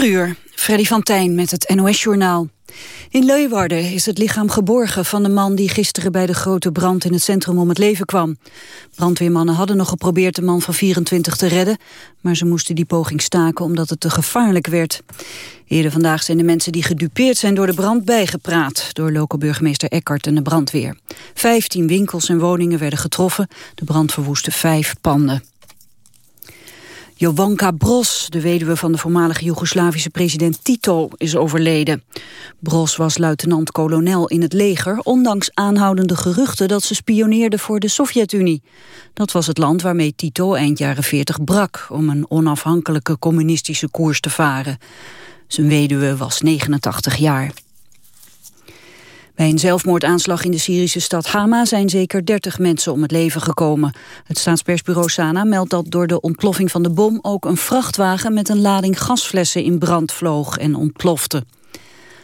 4 uur, Freddy van Tijn met het NOS-journaal. In Leeuwarden is het lichaam geborgen van de man die gisteren bij de grote brand in het centrum om het leven kwam. Brandweermannen hadden nog geprobeerd de man van 24 te redden, maar ze moesten die poging staken omdat het te gevaarlijk werd. Eerder vandaag zijn de mensen die gedupeerd zijn door de brand bijgepraat door lokale burgemeester Eckert en de brandweer. Vijftien winkels en woningen werden getroffen, de brand verwoestte vijf panden. Jovanka Bros, de weduwe van de voormalige Joegoslavische president Tito, is overleden. Bros was luitenant-kolonel in het leger, ondanks aanhoudende geruchten dat ze spioneerde voor de Sovjet-Unie. Dat was het land waarmee Tito eind jaren 40 brak om een onafhankelijke communistische koers te varen. Zijn weduwe was 89 jaar. Bij een zelfmoordaanslag in de Syrische stad Hama zijn zeker 30 mensen om het leven gekomen. Het staatspersbureau Sana meldt dat door de ontploffing van de bom ook een vrachtwagen met een lading gasflessen in brand vloog en ontplofte.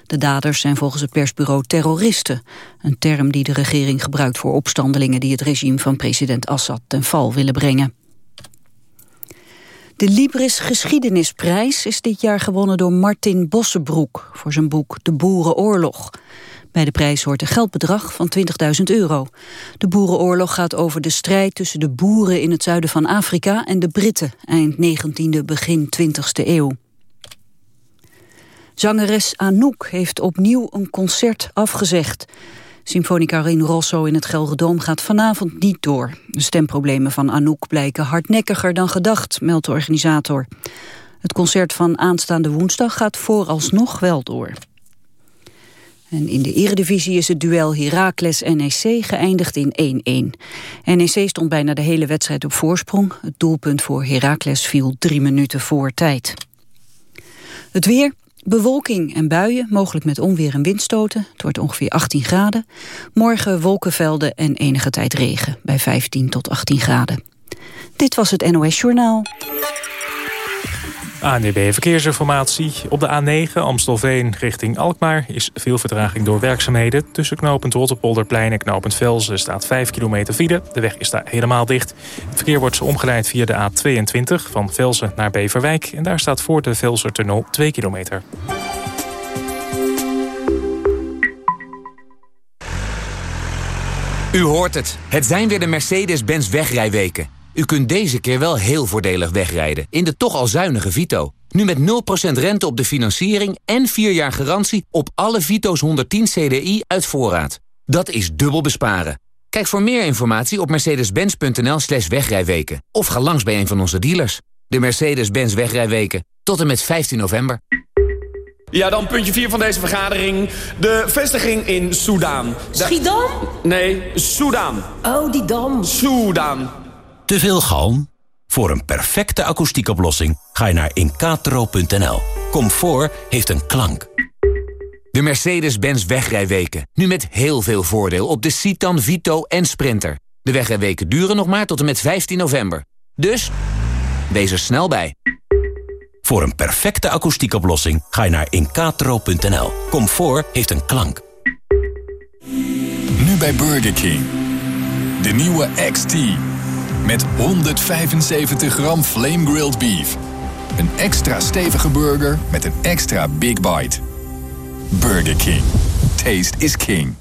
De daders zijn volgens het persbureau terroristen, een term die de regering gebruikt voor opstandelingen die het regime van president Assad ten val willen brengen. De Libris Geschiedenisprijs is dit jaar gewonnen door Martin Bossenbroek voor zijn boek De Boerenoorlog. Bij de prijs hoort een geldbedrag van 20.000 euro. De boerenoorlog gaat over de strijd tussen de boeren in het zuiden van Afrika en de Britten eind 19e, begin 20e eeuw. Zangeres Anouk heeft opnieuw een concert afgezegd. Symfonica Rin Rosso in het Gelredome gaat vanavond niet door. De stemproblemen van Anouk blijken hardnekkiger dan gedacht, meldt de organisator. Het concert van aanstaande woensdag gaat vooralsnog wel door. En in de eredivisie is het duel Heracles-NEC geëindigd in 1-1. NEC stond bijna de hele wedstrijd op voorsprong. Het doelpunt voor Heracles viel drie minuten voor tijd. Het weer, bewolking en buien, mogelijk met onweer en windstoten. Het wordt ongeveer 18 graden. Morgen wolkenvelden en enige tijd regen, bij 15 tot 18 graden. Dit was het NOS Journaal. ANDB Verkeersinformatie. Op de A9 Amstelveen richting Alkmaar is veel vertraging door werkzaamheden. Tussen knooppunt Rotterpolderplein en knooppunt Velzen staat 5 kilometer file. De weg is daar helemaal dicht. Het verkeer wordt omgeleid via de A22 van Velzen naar Beverwijk. En daar staat voor de Velsertunnel 2 kilometer. U hoort het. Het zijn weer de Mercedes-Benz wegrijweken. U kunt deze keer wel heel voordelig wegrijden in de toch al zuinige Vito. Nu met 0% rente op de financiering en 4 jaar garantie op alle Vito's 110 CDI uit voorraad. Dat is dubbel besparen. Kijk voor meer informatie op mercedes-benz.nl slash wegrijweken. Of ga langs bij een van onze dealers. De Mercedes-Benz wegrijweken. Tot en met 15 november. Ja, dan puntje 4 van deze vergadering. De vestiging in Soudaan. Schiedam? Nee, Soudaan. Oh, die dam. Soudaan. Te veel galm? Voor een perfecte akoestiekoplossing ga je naar incatro.nl. Comfort heeft een klank. De Mercedes-Benz wegrijweken. Nu met heel veel voordeel op de Citan, Vito en Sprinter. De wegrijweken duren nog maar tot en met 15 november. Dus, wees er snel bij. Voor een perfecte akoestiekoplossing ga je naar incatro.nl. Comfort heeft een klank. Nu bij Burger King. De nieuwe XT. Met 175 gram flame grilled beef. Een extra stevige burger met een extra big bite. Burger King. Taste is king.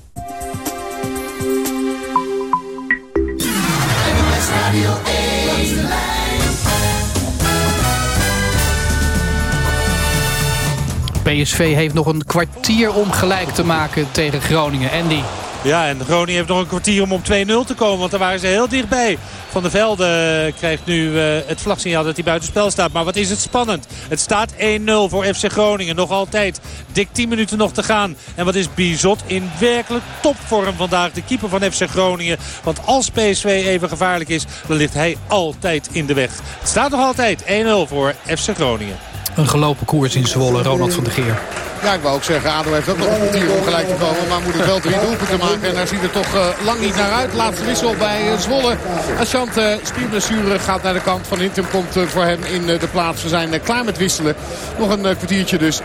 PSV heeft nog een kwartier om gelijk te maken tegen Groningen. Andy. Ja, en Groningen heeft nog een kwartier om op 2-0 te komen. Want daar waren ze heel dichtbij. Van der Velde krijgt nu uh, het vlagsignaal dat hij buitenspel staat. Maar wat is het spannend. Het staat 1-0 voor FC Groningen. Nog altijd dik 10 minuten nog te gaan. En wat is Bizot in werkelijk topvorm vandaag. De keeper van FC Groningen. Want als PSV even gevaarlijk is, dan ligt hij altijd in de weg. Het staat nog altijd 1-0 voor FC Groningen. Een gelopen koers in Zwolle, Ronald van der Geer. Ja, ik wou ook zeggen, ADO heeft ook nog een kwartier om gelijk te komen. Maar moet het wel drie doelpunten maken. En daar ziet het toch uh, lang niet naar uit. Laatste wissel bij uh, Zwolle. Achant uh, spierblessure gaat naar de kant van Hintem. Komt voor hem in de plaats. We zijn klaar met wisselen. Nog een kwartiertje dus. 4-1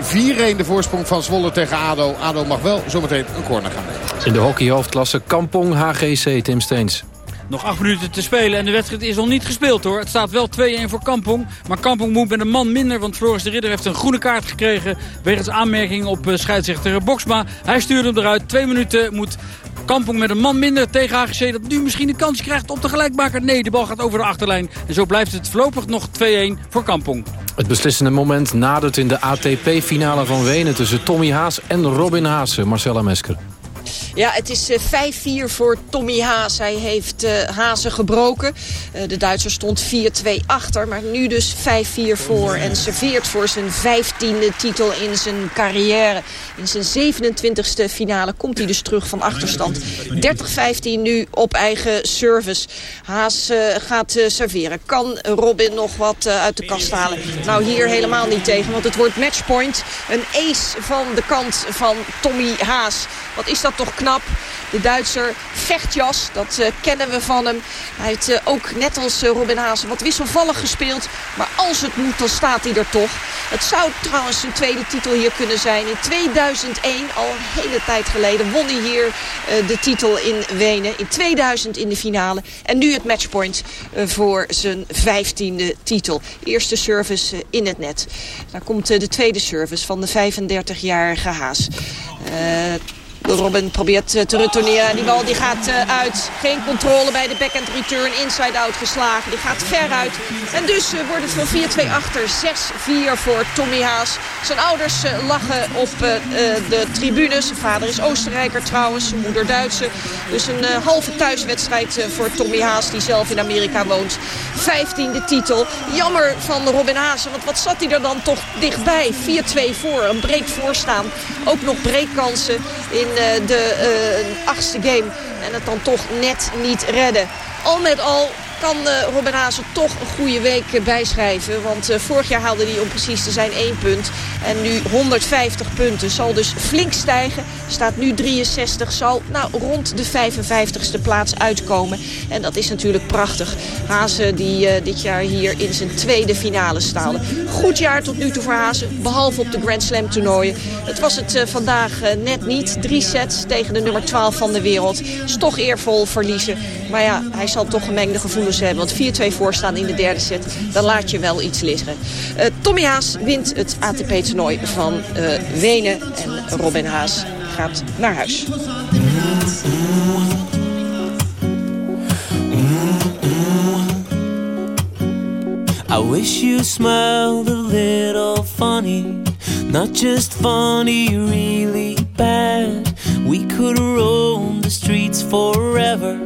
de voorsprong van Zwolle tegen ADO. ADO mag wel zometeen een corner gaan nemen. In de hockeyhoofdklasse Kampong HGC Tim Steens. Nog acht minuten te spelen en de wedstrijd is nog niet gespeeld hoor. Het staat wel 2-1 voor Kampong. Maar Kampong moet met een man minder, want Floris de Ridder heeft een groene kaart gekregen... wegens aanmerking op uh, scheidsrechter Boksma. Hij stuurde hem eruit. Twee minuten moet Kampong met een man minder tegen AGC dat nu misschien een kans krijgt op de gelijkmaker. Nee, de bal gaat over de achterlijn. En zo blijft het voorlopig nog 2-1 voor Kampong. Het beslissende moment nadert in de ATP-finale van Wenen... tussen Tommy Haas en Robin Haase. Marcella Mesker. Ja, het is 5-4 eh, voor Tommy Haas. Hij heeft uh, Hazen gebroken. Uh, de Duitser stond 4-2 achter, maar nu dus 5-4 voor. En serveert voor zijn vijftiende titel in zijn carrière. In zijn 27e finale komt hij dus terug van achterstand. 30-15 nu op eigen service. Haas gaat serveren. Kan Robin nog wat uit de kast halen? Nou, hier helemaal niet tegen, want het wordt matchpoint. Een ace van de kant van Tommy Haas. Wat is dat toch knap. De Duitser vechtjas, dat uh, kennen we van hem. Hij heeft uh, ook net als uh, Robin Haase wat wisselvallig gespeeld. Maar als het moet, dan staat hij er toch. Het zou trouwens zijn tweede titel hier kunnen zijn. In 2001, al een hele tijd geleden, won hij hier de titel in Wenen. In 2000 in de finale. En nu het matchpoint voor zijn vijftiende titel. Eerste service in het net. Daar komt de tweede service van de 35-jarige Haas. Robin probeert eh, te retourneren. Die bal die gaat eh, uit. Geen controle bij de backhand return. Inside-out geslagen. Die gaat ver uit. En dus eh, wordt het van 4-2 achter. 6-4 voor Tommy Haas. Zijn ouders lachen op de tribunes. Zijn vader is Oostenrijker trouwens. Zijn moeder Duitse. Dus een halve thuiswedstrijd voor Tommy Haas. Die zelf in Amerika woont. 15e titel. Jammer van Robin Haas. Want wat zat hij er dan toch dichtbij? 4-2 voor. Een break voorstaan. Ook nog breekkansen in de uh, achtste game. En het dan toch net niet redden. Al met al kan uh, Robin Hazen toch een goede week uh, bijschrijven. Want uh, vorig jaar haalde hij om precies te zijn één punt. En nu 150 punten. Zal dus flink stijgen. Staat nu 63. Zal nou, rond de 55ste plaats uitkomen. En dat is natuurlijk prachtig. Hazen die dit jaar hier in zijn tweede finale staan. Goed jaar tot nu toe voor Hazen. Behalve op de Grand Slam toernooien. Het was het vandaag net niet. Drie sets tegen de nummer 12 van de wereld. Is toch eervol verliezen. Maar ja, hij zal toch gemengde gevoelens hebben. Want 4-2 voorstaan in de derde set, dan laat je wel iets liggen. Uh, Tommy Haas wint het ATP-toernooi van uh, Wenen. En Robin Haas gaat naar huis. I wish you smiled a little funny Not just funny, really bad We could roam the streets forever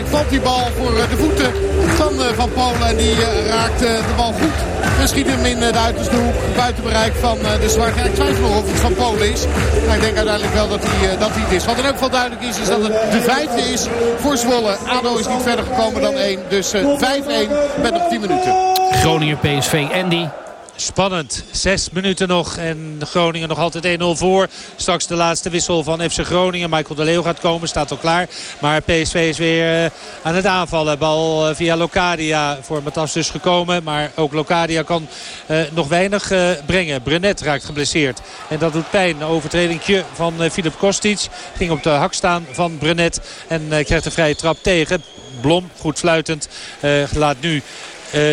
Uiteindelijk valt die bal voor de voeten van Van Polen. En die raakt de bal goed. En schiet hem in de uiterste hoek. Buiten bereik van de zwart. Ja, ik of het Van Polen is. Maar ik denk uiteindelijk wel dat hij, dat hij het is. Wat in elk geval duidelijk is, is dat het de vijfde is voor Zwolle. ADO is niet verder gekomen dan één. Dus 5-1 met nog 10 minuten. Groningen PSV Andy. Spannend. Zes minuten nog. En Groningen nog altijd 1-0 voor. Straks de laatste wissel van FC Groningen. Michael de Leeuw gaat komen. Staat al klaar. Maar PSV is weer uh, aan het aanvallen. Bal uh, via Locadia voor Matas dus gekomen. Maar ook Locadia kan uh, nog weinig brengen. Brenet raakt geblesseerd. En dat doet pijn. Overtredingje van Filip Kostic. Ging op de hak staan van Brenet. En krijgt een vrije trap tegen. Blom, goed fluitend, laat nu uh,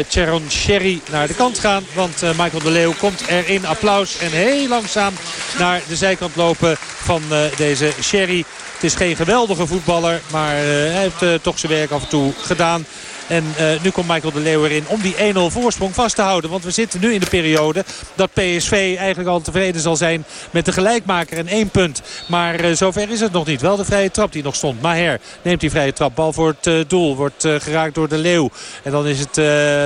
Cheron Sherry naar de kant gaan. Want uh, Michael de Leeuw komt er in applaus en heel langzaam naar de zijkant lopen van uh, deze Sherry. Het is geen geweldige voetballer, maar hij heeft toch zijn werk af en toe gedaan. En uh, nu komt Michael de Leeuw erin om die 1-0 voorsprong vast te houden. Want we zitten nu in de periode dat PSV eigenlijk al tevreden zal zijn met de gelijkmaker en één punt. Maar uh, zover is het nog niet. Wel de vrije trap die nog stond. Maher neemt die vrije trap. Bal voor het uh, doel. Wordt geraakt door de Leeuw. En dan is het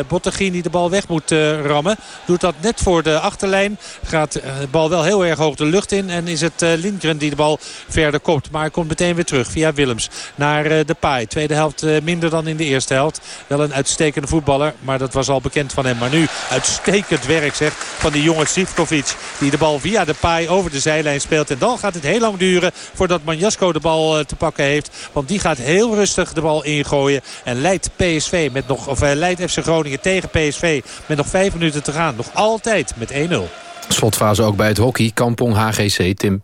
Bottegien die de bal weg moet rammen. Doet dat net voor de achterlijn. Gaat de bal wel heel erg hoog de lucht in. En is het Lindgren die de bal verder kopt. Maar komt meteen weer terug via Willems naar de paai. Tweede helft minder dan in de eerste helft. Wel een uitstekende voetballer, maar dat was al bekend van hem. Maar nu uitstekend werk zeg, van die jonge Sivkovic. Die de bal via de paai over de zijlijn speelt. En dan gaat het heel lang duren voordat Manjasko de bal eh, te pakken heeft. Want die gaat heel rustig de bal ingooien. En leidt PSV met nog, of uh, leidt FC Groningen tegen PSV met nog vijf minuten te gaan. Nog altijd met 1-0. Slotfase ook bij het hockey. Kampong HGC, Tim.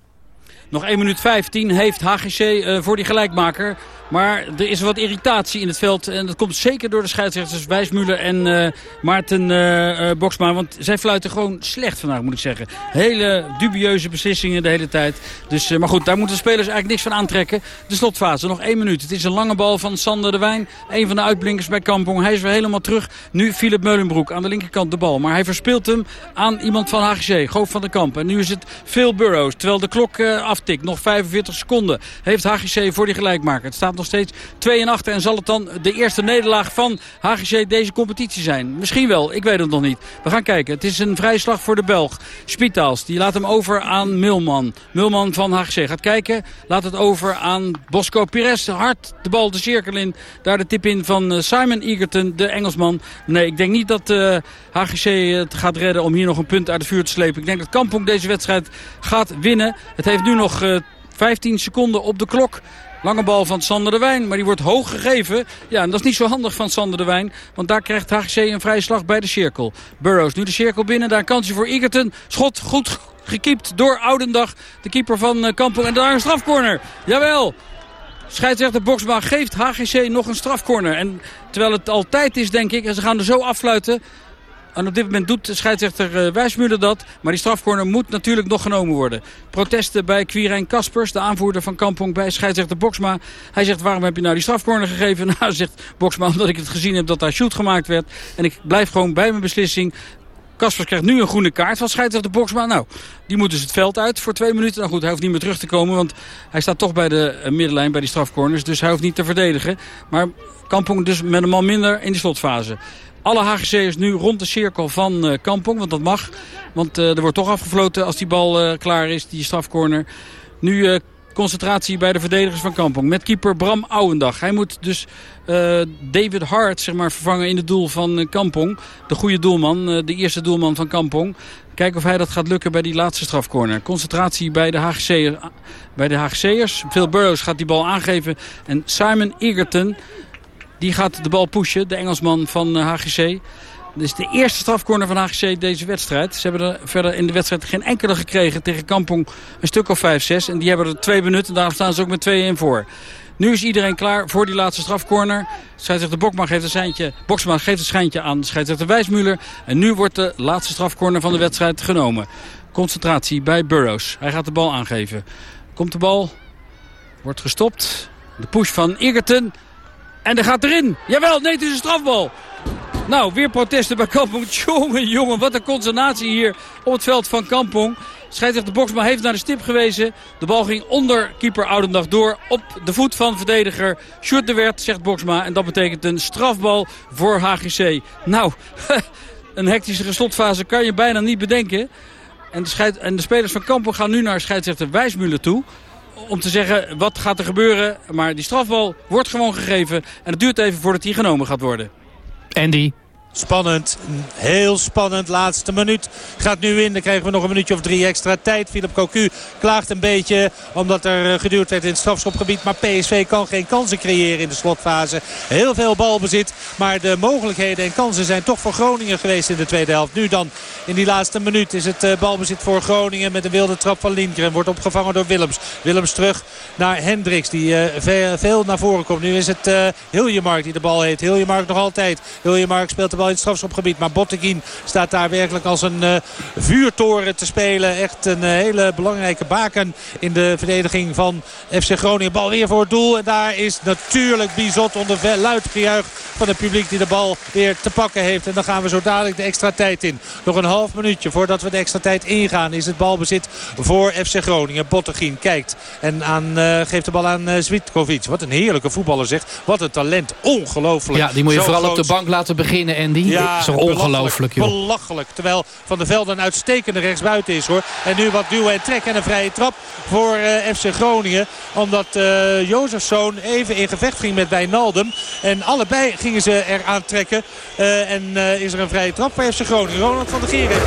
Nog 1 minuut 15 heeft HGC uh, voor die gelijkmaker. Maar er is wat irritatie in het veld. En dat komt zeker door de scheidsrechters Wijsmuller en uh, Maarten uh, Boksma. Want zij fluiten gewoon slecht vandaag, moet ik zeggen. Hele dubieuze beslissingen de hele tijd. Dus, maar goed, daar moeten de spelers eigenlijk niks van aantrekken. De slotfase, nog één minuut. Het is een lange bal van Sander de Wijn. Een van de uitblinkers bij Kampong. Hij is weer helemaal terug. Nu Philip Meulenbroek aan de linkerkant de bal. Maar hij verspeelt hem aan iemand van HGC, Goof van der Kamp. En nu is het Phil Burrows. Terwijl de klok aftikt, nog 45 seconden, heeft HGC voor die gelijkmaker. Het staat nog steeds 2 en 8. En zal het dan de eerste nederlaag van HGC deze competitie zijn? Misschien wel, ik weet het nog niet. We gaan kijken. Het is een vrijslag voor de Belg. Spitaals, die laat hem over aan Milman. Milman van HGC gaat kijken. Laat het over aan Bosco Pires. Hard de bal de cirkel in. Daar de tip in van eh, Simon Egerton, de Engelsman. Nee, ik denk niet dat uh, eh, HGC het gaat redden om hier nog een punt uit het vuur te slepen. Ik denk dat Kampong deze wedstrijd gaat winnen. Het heeft nu nog uh, eh, 15 seconden op de klok. Lange bal van Sander de Wijn, maar die wordt hoog gegeven. Ja, en dat is niet zo handig van Sander de Wijn. Want daar krijgt HGC een vrije slag bij de cirkel. Burrows nu de cirkel binnen. Daar een kansje voor Egerton. Schot goed gekiept door Oudendag. De keeper van eh, Kampong. En daar een strafcorner. Jawel. Scheidsrechter Boksma geeft HGC nog een strafcorner. En terwijl het altijd is, denk ik, en ze gaan er zo afsluiten... En op dit moment doet scheidsrechter uh, Wijsmuller dat. Maar die strafcorner moet natuurlijk nog genomen worden. Protesten bij Quirijn Kaspers, de aanvoerder van Kampong bij scheidsrechter Boksma. Hij zegt, waarom heb je nou die strafcorner gegeven? Nou, zegt Boksma, omdat ik het gezien heb dat daar shoot gemaakt werd. En ik blijf gewoon bij mijn beslissing. Kaspers krijgt nu een groene kaart van scheidsrechter Boksma. Nou, die moet dus het veld uit voor twee minuten. Nou goed, hij hoeft niet meer terug te komen, want hij staat toch bij de uh, middenlijn, bij die strafcorners. Dus hij hoeft niet te verdedigen. Maar Kampong dus met een man minder in de slotfase. Alle HGC'ers nu rond de cirkel van uh, Kampong, want dat mag. Want uh, er wordt toch afgefloten als die bal uh, klaar is, die strafcorner. Nu concentratie bij de verdedigers van Kampong. Met keeper Bram Ouwendag. Hij moet dus David Hart zeg maar, vervangen in het doel van Kampong. De goede doelman, de eerste doelman van Kampong. Kijken of hij dat gaat lukken bij die laatste strafcorner. Concentratie bij de HGC'ers. Bij de HGC'ers. Phil Burrows gaat die bal aangeven. En Simon Egerton die gaat de bal pushen, de Engelsman van HGC. Eh, Dit is de eerste strafcorner van HGC deze wedstrijd. Ze hebben er verder in de wedstrijd geen enkele gekregen tegen Kampong een stuk of 5-6. En die hebben er twee minuten, daarom staan ze ook met 2-1 voor. Nu is iedereen klaar voor die laatste strafcorner. Scheidsrechter Bokma geeft een seintje, Boksma geeft een schijntje aan scheidsrechter Wijsmuller. En nu wordt de laatste strafcorner van de wedstrijd genomen. Concentratie bij Burrows. Hij gaat de bal aangeven. Komt de bal. Wordt gestopt. De push van Egerton. En er gaat erin. Jawel, nee, het is een strafbal. Nou, weer protesten bij Kampong. Jongen, jongen, wat een consternatie hier op het veld van Kampong. Scheidsrechter Boksma heeft naar de stip gewezen. De bal ging onder keeper Oudendag door op de voet van verdediger Sjoerd de Wert, zegt Boksma. En dat betekent een strafbal voor HGC. Nou, een hectische slotfase kan je bijna niet bedenken. En de, en de spelers van Kampen gaan nu naar scheidsrechter Wijsmuller toe om te zeggen wat gaat er gebeuren. Maar die strafbal wordt gewoon gegeven. En het duurt even voordat die genomen gaat worden. Andy. Spannend, heel spannend. Laatste minuut gaat nu in. Dan krijgen we nog een minuutje of drie extra tijd. Philip Cocu klaagt een beetje omdat er eh, geduurd werd in het strafschopgebied. Maar PSV kan geen kansen creëren in de slotfase. Heel veel balbezit. Maar de mogelijkheden en kansen zijn toch voor Groningen geweest in de tweede helft. Nu dan in die laatste minuut is het eh, balbezit voor Groningen met een wilde trap van Lindgren. Wordt opgevangen door Willems. Willems terug naar Hendricks die eh, veel naar voren komt. Nu is het Hiljemark die de bal heeft. Hiljemark nog altijd. Hiljemark speelt de bal in het strafschopgebied. Maar Botteguin staat daar werkelijk als een uh, vuurtoren te spelen. Echt een uh, hele belangrijke baken in de verdediging van FC Groningen. Bal weer voor het doel. En daar is natuurlijk Bizot onder luid gejuich van het publiek die de bal weer te pakken heeft. En dan gaan we zo dadelijk de extra tijd in. Nog een half minuutje voordat we de extra tijd ingaan is het balbezit voor FC Groningen. Botteguin kijkt en aan, uh, geeft de bal aan uh, Zvitkovic. Wat een heerlijke voetballer zegt. Wat een talent. Ongelooflijk. Ja, die moet je vooral op de bank laten beginnen. En ja, is ongelooflijk. Belachelijk. Terwijl Van der Velde een uitstekende rechtsbuiten is hoor. En nu wat duwen en trek en een vrije trap voor uh, FC Groningen. Omdat uh, Jozefzoon even in gevecht ging met Wijnaldum. En allebei gingen ze eraan trekken. Uh, en is er een vrije trap voor FC Groningen. Ronald van der Geer heeft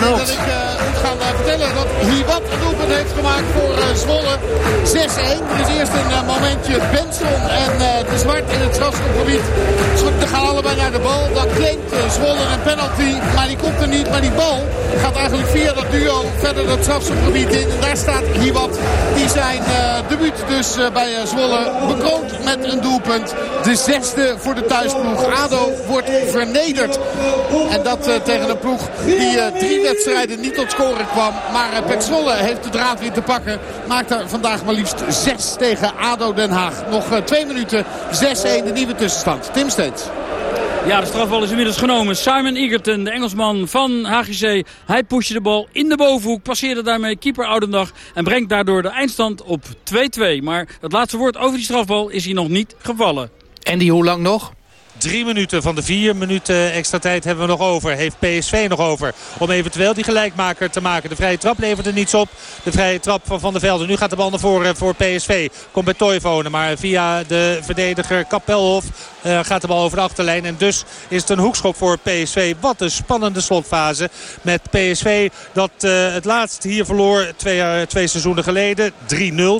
nou, dat gaan uh, vertellen dat Hiwat een doelpunt heeft gemaakt voor uh, Zwolle. 6-1. Er is eerst een momentje Benson en de Zwart in het strafschopgebied. Ze gaan allebei naar de bal. Dan claimt Zwolle een penalty, maar die komt er niet. Maar die bal gaat eigenlijk via dat duo verder het strafschopgebied in. En daar staat Hiwat. Die zijn debuut dus bij Zwolle bekroond met een doelpunt. De zesde voor de thuisploeg. ADO wordt vernederd. En dat tegen een ploeg die drie wedstrijden niet tot kwam. Maar uh, Pek Zwolle heeft de draad weer te pakken. Maakt er vandaag maar liefst 6 tegen ADO Den Haag. Nog uh, twee minuten, 6-1 de nieuwe tussenstand. Tim Steens. Ja, de strafbal is inmiddels genomen. Simon Egerton, de Engelsman van HGC. Hij pushte de bal in de bovenhoek, passeerde daarmee keeper Oudendag... en brengt daardoor de eindstand op 2-2. Maar het laatste woord over die strafbal is hier nog niet gevallen. En die hoe lang nog? Drie minuten van de vier minuten extra tijd hebben we nog over. Heeft PSV nog over om eventueel die gelijkmaker te maken. De vrije trap levert er niets op. De vrije trap van Van der Velde. Nu gaat de bal naar voren voor PSV. Komt bij Toivonen. Maar via de verdediger Kapelhof uh, gaat de bal over de achterlijn. En dus is het een hoekschop voor PSV. Wat een spannende slotfase. Met PSV dat uh, het laatst hier verloor twee, uh, twee seizoenen geleden. 3-0.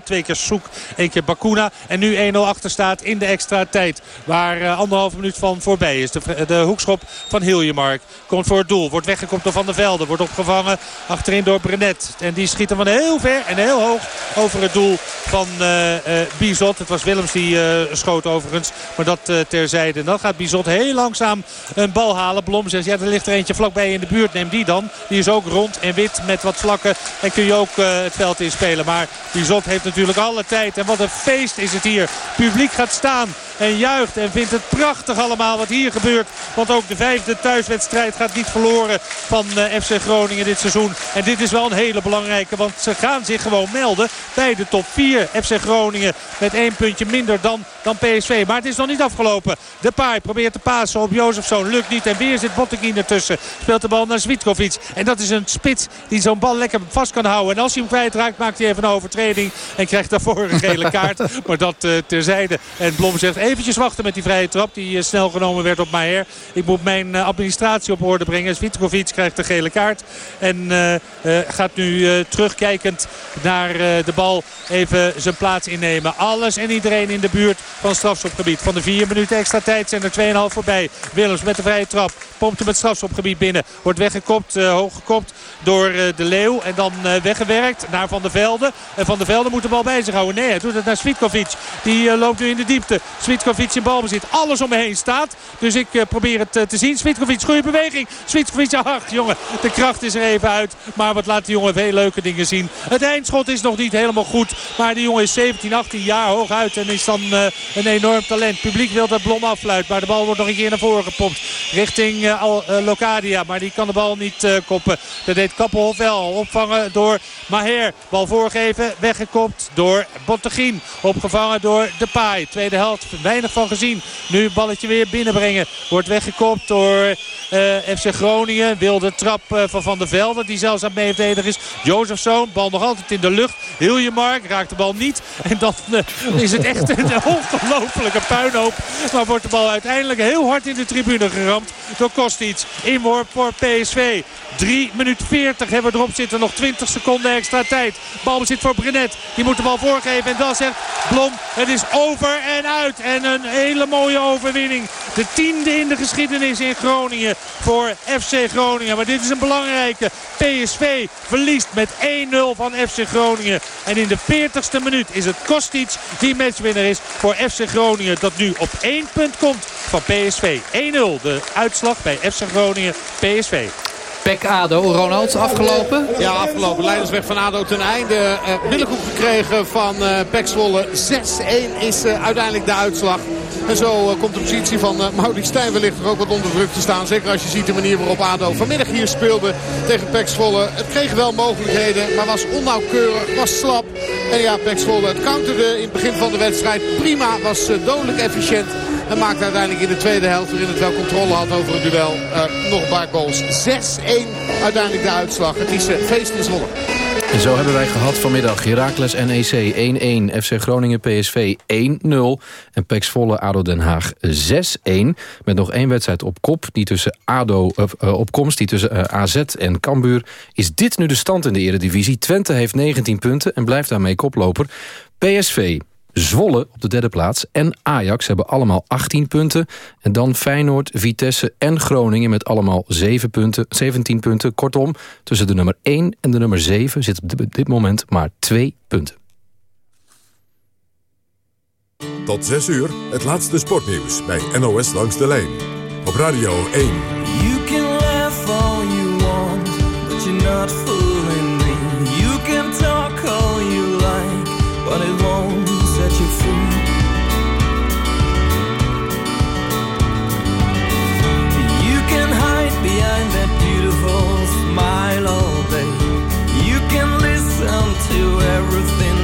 Twee keer Soek, één keer Bakuna. En nu 1-0 achter staat in de extra tijd. Waar anderhalve minuut van voorbij is. De, de hoekschop van Hiljemark komt voor het doel. Wordt weggekomen door Van der Velde. Wordt opgevangen achterin door Brenet. En die schiet hem van heel ver en heel hoog over het doel van uh, Bizot. Het was Willems die uh, schoot overigens. Maar dat terzijde. En dan gaat Bizot heel langzaam een bal halen. Blom zegt, ja, er ligt er eentje vlakbij in de buurt. Neem die dan. Die is ook rond en wit met wat vlakken. En kun je ook het veld inspelen. Maar Bizot heeft natuurlijk alle tijd. En wat een feest is het hier. Publiek gaat staan en juicht en vindt het prachtig allemaal wat hier gebeurt. Want ook de vijfde thuiswedstrijd gaat niet verloren van uh, FC Groningen dit seizoen. En dit is wel een hele belangrijke. Want ze gaan zich gewoon melden bij de top 4. FC Groningen met één puntje minder dan, dan PSV. Maar het is nog niet afgelopen. De paai probeert te pasen op Jozefzoon. Lukt niet. En weer zit Botteguin ertussen. Speelt de bal naar Zvitkovic. En dat is een spits die zo'n bal lekker vast kan houden. En als hij hem kwijtraakt maakt hij even een overtreding. En krijgt daarvoor een gele kaart. maar dat uh, terzijde. En Blom zegt eventjes wachten met die vrije trap. Die uh, snel genomen werd op Maier. Ik moet mijn uh, administratie op orde brengen. Svitkovic krijgt de gele kaart. En gaat nu terugkijkend naar de bal even zijn plaats innemen. Alles en iedereen in de buurt van strafschopgebied. Van de vier minuten extra tijd zijn er 2,5 voorbij. Willems met de vrije trap. Pompt hem het strafschopgebied binnen. Wordt weggekopt, uh, hoog gekopt door de Leeuw. En dan weggewerkt naar Van der Velde. En Van der Velde moet de bal bij zich houden. Nee, hij doet het naar Svitkovic. Die loopt nu in de diepte. Svitkovic in balbezit. Alles omheen staat. Dus ik probeer het te zien. Svitkovic, goede beweging. Svitkovic, ach jongen, de kracht is er even uit. Maar wat laat die jongen veel leuke dingen zien. Het eindschot is nog niet helemaal goed. Maar die jongen is 17, 18 jaar hooguit. En is dan een enorm talent. publiek wil dat Blom afluit. Maar de bal wordt nog een keer naar voren gepompt. Richting Locadia. Maar die kan de bal niet koppen. Dat deed Kappelhof wel. Opvangen door Maher. Bal voorgeven. Weggekopt door Bottegien. Opgevangen door Depay. Tweede helft. Weinig van gezien. Nu het weer binnenbrengen. Wordt weggekopt door eh, FC Groningen. Wilde trap uh, van Van der Velde. Die zelfs aan het verdedigen is. Jozefzoon. Bal nog altijd in de lucht. Hiljemark raakt de bal niet. En dan uh, is het echt een ongelofelijke puinhoop. Maar wordt de bal uiteindelijk heel hard in de tribune geramd. Door Kostic. Inworp voor PSV. 3 minuten 40 hebben we erop zitten. Nog 20 seconden extra tijd. Balbezit voor Brenet. Die moet de bal voorgeven. En dan zegt Blom het is over en uit. En een hele mooie overwinning. De tiende in de geschiedenis in Groningen voor FC Groningen. Maar dit is een belangrijke. PSV verliest met 1-0 van FC Groningen. En in de 40ste minuut is het Kostic die matchwinner is voor FC Groningen. Dat nu op één punt komt van PSV. 1-0 de uitslag bij FC Groningen PSV. Pek ADO, Ronald, afgelopen? Ja, afgelopen. Leidersweg van ADO ten einde. Uh, gekregen van uh, Pek Zwolle. 6-1 is uh, uiteindelijk de uitslag. En zo komt de positie van Maudie Stijn wellicht ook wat onder druk te staan. Zeker als je ziet de manier waarop ADO vanmiddag hier speelde tegen Pek Zwolle. Het kreeg wel mogelijkheden, maar was onnauwkeurig, was slap. En ja, Pek Zwolle, het counterde in het begin van de wedstrijd prima. Was dodelijk efficiënt. En maakt uiteindelijk in de tweede helft, waarin het wel controle had over het duel, uh, nog een paar goals. 6-1 uiteindelijk de uitslag. Het is uh, feest in Zwolle. En zo hebben wij gehad vanmiddag Heracles NEC 1-1, FC Groningen PSV 1-0 en PEX Volle ADO Den Haag 6-1. Met nog één wedstrijd op kop, die tussen ADO, uh, op komst, die tussen AZ en Cambuur. Is dit nu de stand in de eredivisie? Twente heeft 19 punten en blijft daarmee koploper. PSV Zwolle op de derde plaats en Ajax hebben allemaal 18 punten. En dan Feyenoord, Vitesse en Groningen met allemaal 7 punten, 17 punten. Kortom, tussen de nummer 1 en de nummer 7 zit op dit moment maar 2 punten. Tot 6 uur, het laatste sportnieuws bij NOS Langs de Lijn. Op Radio 1. You can laugh all you want, but you're not fooling me. You can talk all you like, but it won't smile all day. You can listen to everything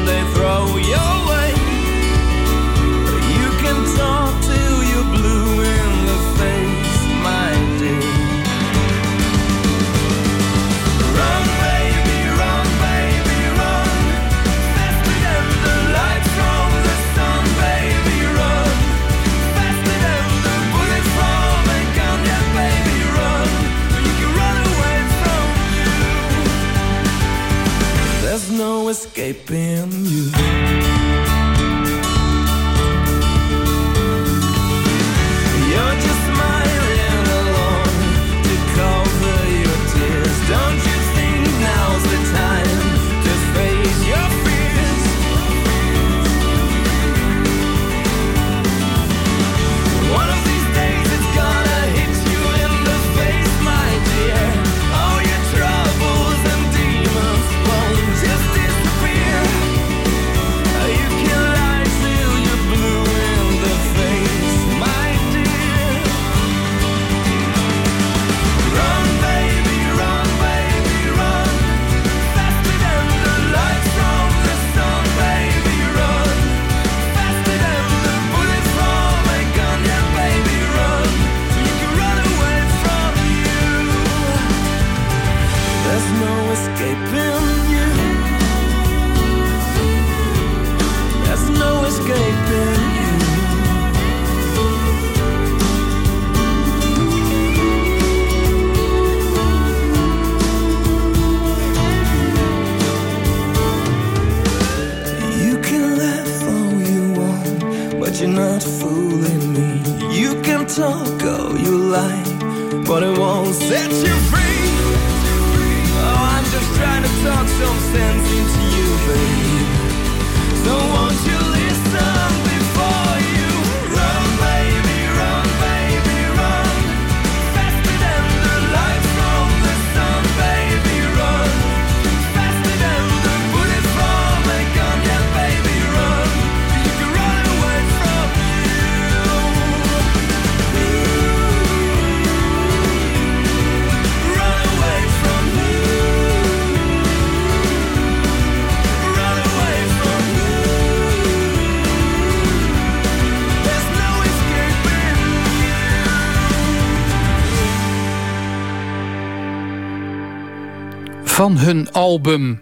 Van hun album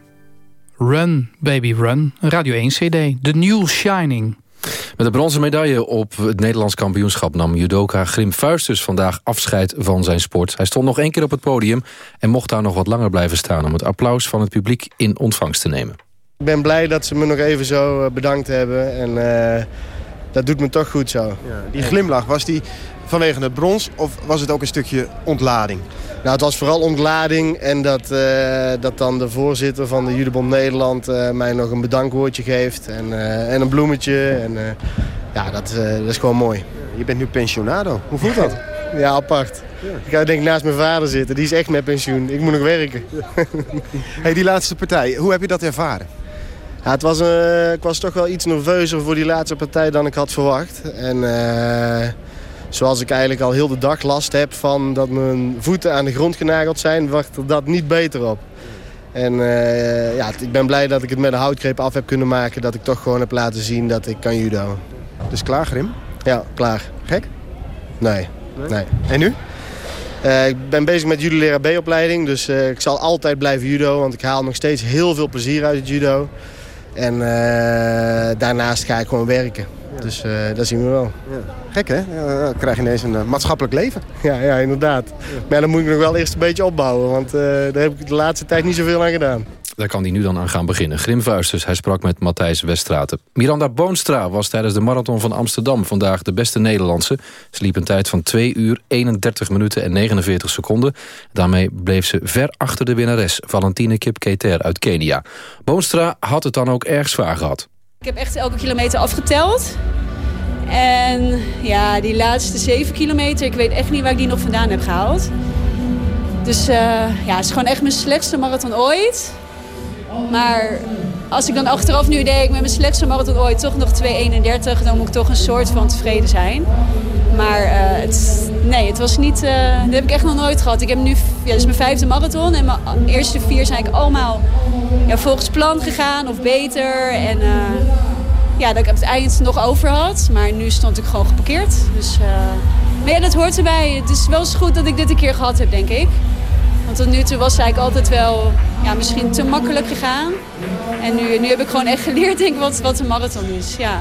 Run Baby Run, een Radio 1 CD, The New Shining. Met de bronzen medaille op het Nederlands kampioenschap... nam judoka Grim Fuistus vandaag afscheid van zijn sport. Hij stond nog één keer op het podium... en mocht daar nog wat langer blijven staan... om het applaus van het publiek in ontvangst te nemen. Ik ben blij dat ze me nog even zo eh, bedankt hebben. En eh, dat doet me toch goed zo. Die glimlach, was die vanwege het brons of was het ook een stukje ontlading? Nou, het was vooral ontlading en dat, eh, dat dan de voorzitter van de Judebond Nederland eh, mij nog een bedankwoordje geeft en, eh, en een bloemetje. En, ja, dat, dat is gewoon mooi. Je bent nu pensionado. Hoe voelt dat? ja, apart. Ik ga denk ik naast mijn vader zitten. Die is echt met pensioen. Ik moet nog werken. Hey, die laatste partij, hoe heb je dat ervaren? Ja, het was, ik was toch wel iets nerveuzer voor die laatste partij dan ik had verwacht. En zoals ik eigenlijk al heel de dag last heb van dat mijn voeten aan de grond genageld zijn, wacht er dat niet beter op. En eh, ja, ik ben blij dat ik het met een houtgreep af heb kunnen maken. Dat ik toch gewoon heb laten zien dat ik kan judo. Dus klaar, Grim? Ja, klaar. Gek? Nee. nee. En nu? Eh, ik ben bezig met judo leraar B-opleiding. Dus eh, ik zal altijd blijven judo. Want ik haal nog steeds heel veel plezier uit het judo. En daarnaast ga ik gewoon werken. Dus eh, dat zien we wel. Gek, hè? Ja, dan krijg je ineens een eh, maatschappelijk leven. Ja, ja inderdaad. Maar ja, dan moet ik nog wel eerst een beetje opbouwen. Want eh, daar heb ik de laatste tijd niet zoveel aan gedaan. Daar kan hij nu dan aan gaan beginnen. Grim Vuisters, hij sprak met Matthijs Weststraten. Miranda Boonstra was tijdens de Marathon van Amsterdam vandaag de beste Nederlandse. Ze liep een tijd van 2 uur, 31 minuten en 49 seconden. Daarmee bleef ze ver achter de winnares, Valentine Kipketer uit Kenia. Boonstra had het dan ook erg zwaar gehad. Ik heb echt elke kilometer afgeteld. En ja, die laatste zeven kilometer, ik weet echt niet waar ik die nog vandaan heb gehaald. Dus eh, ja, het is gewoon echt mijn slechtste marathon ooit. Maar als ik dan achteraf nu denk met mijn slechtste marathon ooit toch nog 2.31, dan moet ik toch een soort van tevreden zijn. Maar eh, het, nee, het was niet, eh, dat heb ik echt nog nooit gehad. Ik heb nu, ja, dit is mijn vijfde marathon en mijn eerste vier zijn eigenlijk allemaal ja, volgens plan gegaan of beter. En eh, ja, dat ik op het eind nog over had. Maar nu stond ik gewoon geparkeerd. Dus, maar ja, dat hoort erbij. Het is wel eens goed dat ik dit een keer gehad heb, denk ik. Want tot nu toe was eigenlijk altijd wel ja, misschien te makkelijk gegaan. En nu, nu heb ik gewoon echt geleerd denk ik, wat, wat een marathon is. Ja.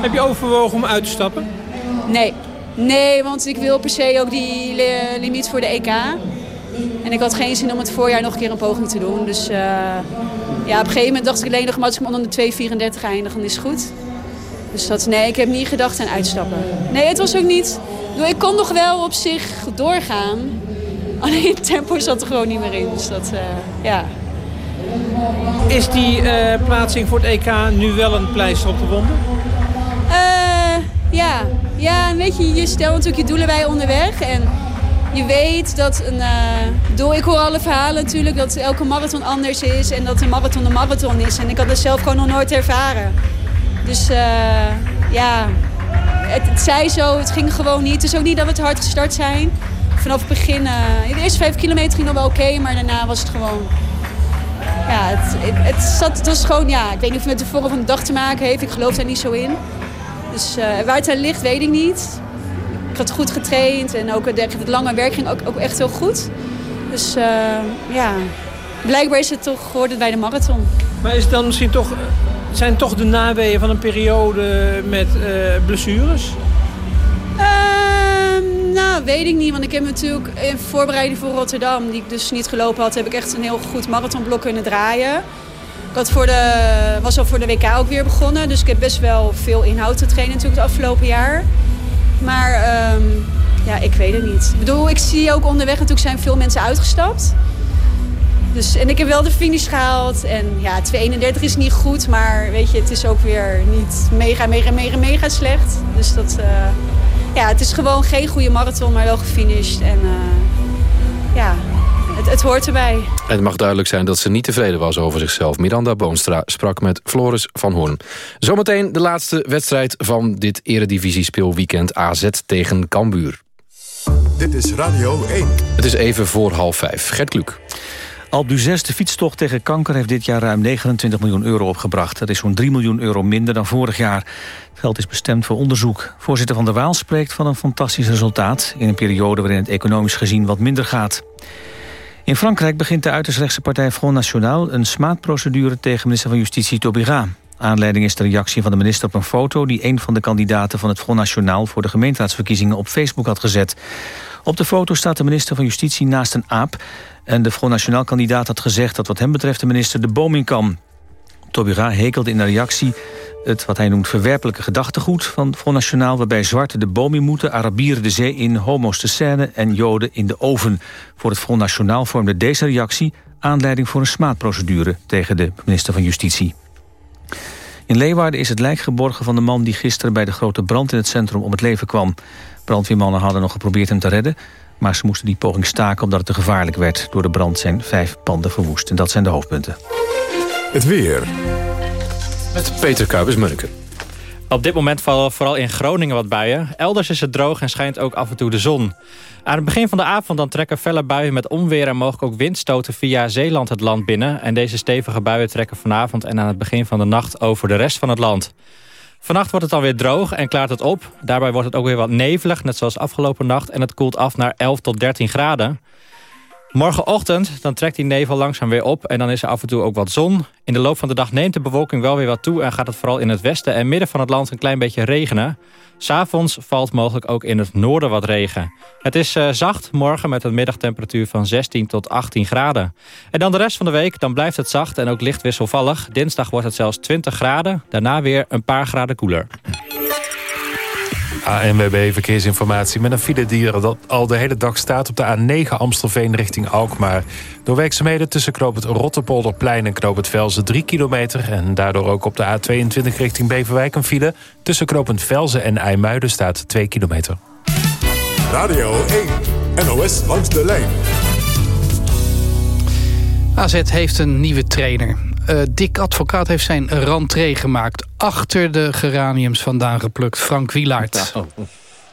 Heb je overwogen om uit te stappen? Nee. Nee, want ik wil per se ook die li- limiet voor de EK. En ik had geen zin om het voorjaar nog een keer een poging te doen. Dus eh, ja, op een gegeven moment dacht ik alleen nog maar als ik onder de 2,34 eindig, dan is het goed. Dus dat, nee, ik heb niet gedacht aan uitstappen. Nee, het was ook niet... Ik kon nog wel op zich doorgaan. Alleen het tempo zat er gewoon niet meer in. Dus dat, eh, ja. Is die eh, plaatsing voor het EK nu wel een pleister op de wonden? Eh, ja. ja, weet je, je stelt natuurlijk je doelen bij onderweg. En je weet dat een doel... Ik hoor alle verhalen natuurlijk dat elke marathon anders is. En dat een marathon een marathon is. En ik had dat zelf gewoon nog nooit ervaren. Dus ja, het, het zij zo, het ging gewoon niet. Het is ook niet dat we te hard gestart zijn. Vanaf het begin, eh, de eerste vijf kilometer ging nog wel oké. maar daarna was het gewoon... Ja, het, het, zat, het was gewoon, ja, ik weet niet of het met de vorm van de dag te maken heeft. Ik geloof daar niet zo in. Dus eh, waar het aan ligt, weet ik niet. Ik had goed getraind en ook het, het lange werk ging ook, echt heel goed. Dus eh, ja, blijkbaar is het toch geworden bij de marathon. Maar is het dan misschien toch, zijn toch de naweeën van een periode met eh, blessures? Weet ik niet. Want ik heb natuurlijk in voorbereiding voor Rotterdam, die ik dus niet gelopen had, heb ik echt een heel goed marathonblok kunnen draaien. Ik had voor de, was al voor de WK ook weer begonnen. Dus ik heb best wel veel inhoud te trainen natuurlijk het afgelopen jaar. Maar ehm, ja, ik weet het niet. Ik bedoel, ik zie ook onderweg natuurlijk zijn veel mensen uitgestapt. Dus, en ik heb wel de finish gehaald. En ja, 2.31 is niet goed. Maar weet je, het is ook weer niet mega, mega, mega, mega slecht. Dus dat... eh, ja, het is gewoon geen goede marathon, maar wel gefinished. En eh, ja, het, het hoort erbij. Het mag duidelijk zijn dat ze niet tevreden was over zichzelf. Miranda Boonstra sprak met Floris van Hoorn. Zometeen de laatste wedstrijd van dit eredivisie-speelweekend AZ tegen Cambuur. Dit is Radio 1. Het is even voor half vijf. Gert Kluk. Alpe de fietstocht tegen kanker, heeft dit jaar ruim 29 miljoen euro opgebracht. Dat is zo'n 3 miljoen euro minder dan vorig jaar. Het geld is bestemd voor onderzoek. Voorzitter Van der Waal spreekt van een fantastisch resultaat... in een periode waarin het economisch gezien wat minder gaat. In Frankrijk begint de uiterst rechtse partij Front National... een smaadprocedure tegen minister van Justitie Taubira. Aanleiding is de reactie van de minister op een foto... die een van de kandidaten van het Front National... voor de gemeenteraadsverkiezingen op Facebook had gezet. Op de foto staat de minister van Justitie naast een aap... en de Front National-kandidaat had gezegd... dat wat hem betreft de minister de boom kan. Taubira hekelde in de reactie het wat hij noemt verwerpelijke gedachtegoed van Front National... waarbij zwarten de boom moeten, Arabieren de zee in... homo's de scène en joden in de oven. Voor het Front National vormde deze reactie aanleiding voor een smaadprocedure... tegen de minister van Justitie. In Leeuwarden is het lijk geborgen van de man die gisteren bij de grote brand in het centrum om het leven kwam. Brandweermannen hadden nog geprobeerd hem te redden, maar ze moesten die poging staken omdat het te gevaarlijk werd. Door de brand zijn vijf panden verwoest. En dat zijn de hoofdpunten. Het weer. Met Peter Kuipers-Munneke. Op dit moment vallen vooral in Groningen wat buien. Elders is het droog en schijnt ook af en toe de zon. Aan het begin van de avond dan trekken felle buien met onweer... en mogelijk ook windstoten via Zeeland het land binnen. En deze stevige buien trekken vanavond en aan het begin van de nacht... over de rest van het land. Vannacht wordt het dan weer droog en klaart het op. Daarbij wordt het ook weer wat nevelig, net zoals afgelopen nacht. En het koelt af naar 11 tot 13 graden. Morgenochtend dan trekt die nevel langzaam weer op en dan is er af en toe ook wat zon. In de loop van de dag neemt de bewolking wel weer wat toe... en gaat het vooral in het westen en midden van het land een klein beetje regenen. S'avonds valt mogelijk ook in het noorden wat regen. Het is uh, zacht morgen met een middagtemperatuur van 16 tot 18 graden. En dan de rest van de week, dan blijft het zacht en ook licht wisselvallig. Dinsdag wordt het zelfs 20 graden, daarna weer een paar graden koeler. ANWB Verkeersinformatie met een file die er al de hele dag staat... op de A9 Amstelveen richting Alkmaar. Door werkzaamheden tussen knoop het Rotterpolderplein en knoop het Velzen 3 kilometer... en daardoor ook op de A22 richting Beverwijk een file. Tussen knooppunt Velzen en IJmuiden staat 2 kilometer. Radio 1, NOS langs de lijn. AZ heeft een nieuwe trainer. Uh, Dick Advocaat heeft zijn rentree gemaakt. Achter de geraniums vandaan geplukt. Frank Wielaert.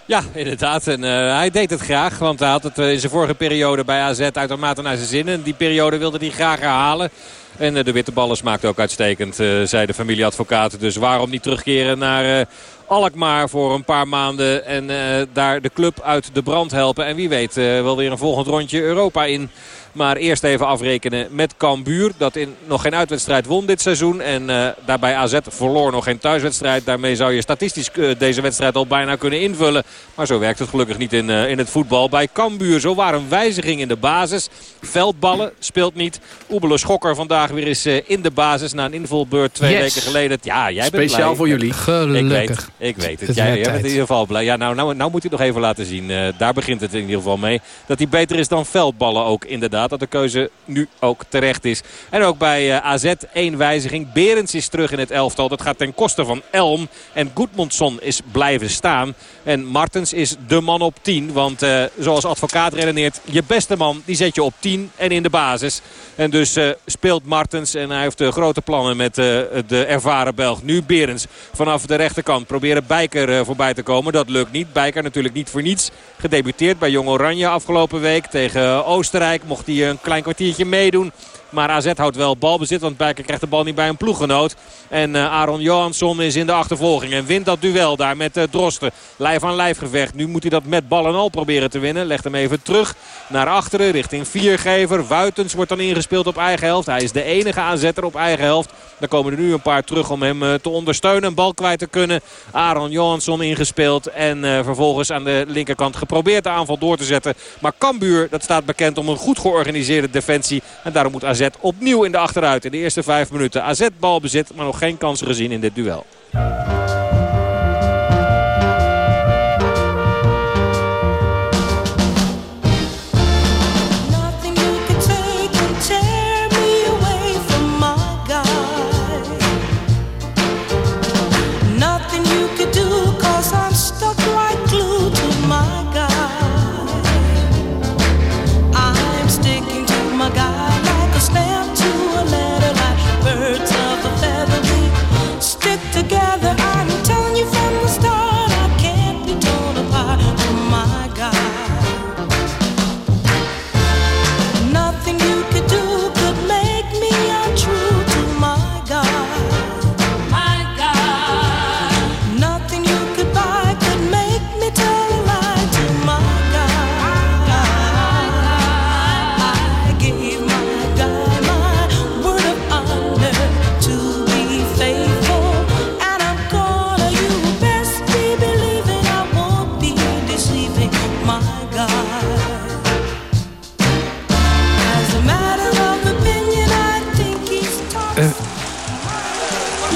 Ja, inderdaad. En uh, hij deed het graag. Want hij had het uh, in zijn vorige periode bij AZ uitermate naar zijn zin. En die periode wilde hij graag herhalen. En uh, de witte ballen smaakt ook uitstekend, zei de familieadvocaat. Dus waarom niet terugkeren naar Alkmaar voor een paar maanden. En daar de club uit de brand helpen. En wie weet wel weer een volgend rondje Europa in. Maar eerst even afrekenen met Cambuur. Dat in, nog geen uitwedstrijd won dit seizoen. En uh, daarbij AZ verloor nog geen thuiswedstrijd. Daarmee zou je statistisch uh, deze wedstrijd al bijna kunnen invullen. Maar zo werkt het gelukkig niet in, uh, in het voetbal. Bij Cambuur zo waren een wijziging in de basis. Veldballen speelt niet. Oebele Schokker vandaag weer eens in de basis. Na een invulbeurt twee Yes. weken geleden. Ja, jij bent Speciaal blij. voor jullie. Ik Gelukkig. weet, ik weet het. Het Jij, bent in ieder geval blij. Ja, nou, nou, nou moet hij het nog even laten zien. Eh, daar begint het in ieder geval mee. Dat hij beter is dan veldballen ook inderdaad. Dat de keuze nu ook terecht is. En ook bij eh, AZ één wijziging. Berends is terug in het elftal. Dat gaat ten koste van Elm. En Goedmundsson is blijven staan. En Martens is de man op 10. Want eh, zoals advocaat redeneert, je beste man die zet je op 10 en in de basis. En dus eh, speelt Martens en hij heeft grote plannen met de ervaren Belg. Nu Berends vanaf de rechterkant proberen Bijker voorbij te komen. Dat lukt niet. Bijker natuurlijk niet voor niets. Gedebuteerd bij Jong Oranje afgelopen week tegen Oostenrijk. Mocht hij een klein kwartiertje meedoen. Maar AZ houdt wel balbezit, want Bijker krijgt de bal niet bij een ploeggenoot. En eh, Aaron Johansson is in de achtervolging en wint dat duel daar met eh, Drosten. Lijf aan lijf gevecht. Nu moet hij dat met bal en al proberen te winnen. Legt hem even terug naar achteren richting viergever. Wuitens wordt dan ingespeeld op eigen helft. Hij is de enige aanzetter op eigen helft. Daar komen er nu een paar terug om hem eh, te ondersteunen. Een bal kwijt te kunnen. Aaron Johansson ingespeeld. En vervolgens aan de linkerkant geprobeerd de aanval door te zetten. Maar Cambuur, dat staat bekend om een goed georganiseerde defensie. En daarom moet AZ opnieuw in de achteruit in de eerste vijf minuten. AZ balbezit, maar nog geen kansen gezien in dit duel.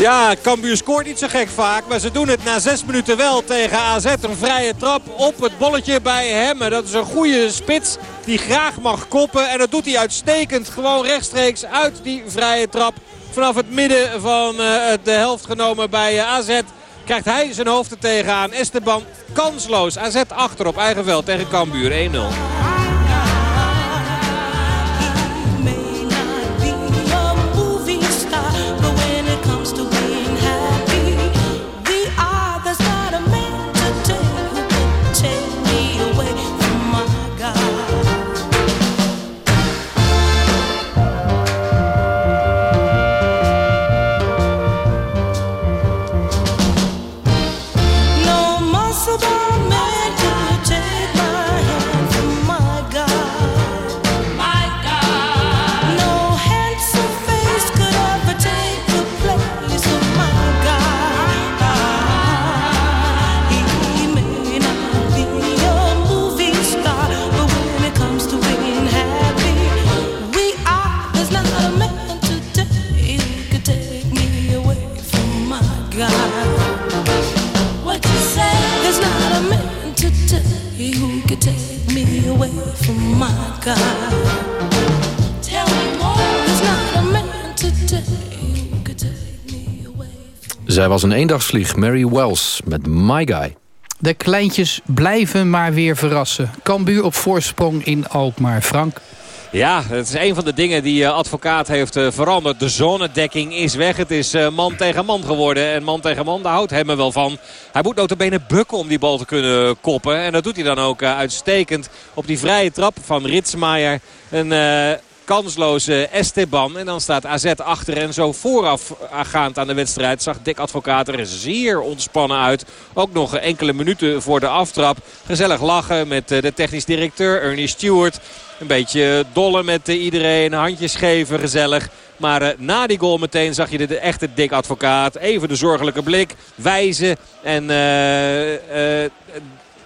Ja, Cambuur scoort niet zo gek vaak. Maar ze doen het na zes minuten wel tegen AZ. Een vrije trap op het bolletje bij Hemmen. Dat is een goede spits die graag mag koppen. En dat doet hij uitstekend. Gewoon rechtstreeks uit die vrije trap. Vanaf het midden van eh, de helft genomen bij eh, AZ. Krijgt hij zijn hoofd er tegenaan. Esteban kansloos. AZ achter op eigen veld tegen Cambuur 1-0. Zij was een eendagsvlieg, Mary Wells, met My Guy. De kleintjes blijven maar weer verrassen. Cambuur op voorsprong in Alkmaar. Frank. Ja, het is een van de dingen die eh, advocaat heeft eh, veranderd. De zonnedekking is weg. Het is eh, man tegen man geworden. En man tegen man, daar houdt hem er wel van. Hij moet notabene bukken om die bal te kunnen koppen. En dat doet hij dan ook eh, uitstekend op die vrije trap van Ritsmaier. Een eh, kansloze Esteban. En dan staat AZ achter en zo voorafgaand aan de wedstrijd zag Dick Advocaat er zeer ontspannen uit. Ook nog enkele minuten voor de aftrap. Gezellig lachen met eh, de technisch directeur Ernie Stewart. Een beetje dollen met eh, iedereen, handjes geven, gezellig. Maar eh, na die goal meteen zag je de, echte dik advocaat. Even de zorgelijke blik, wijzen en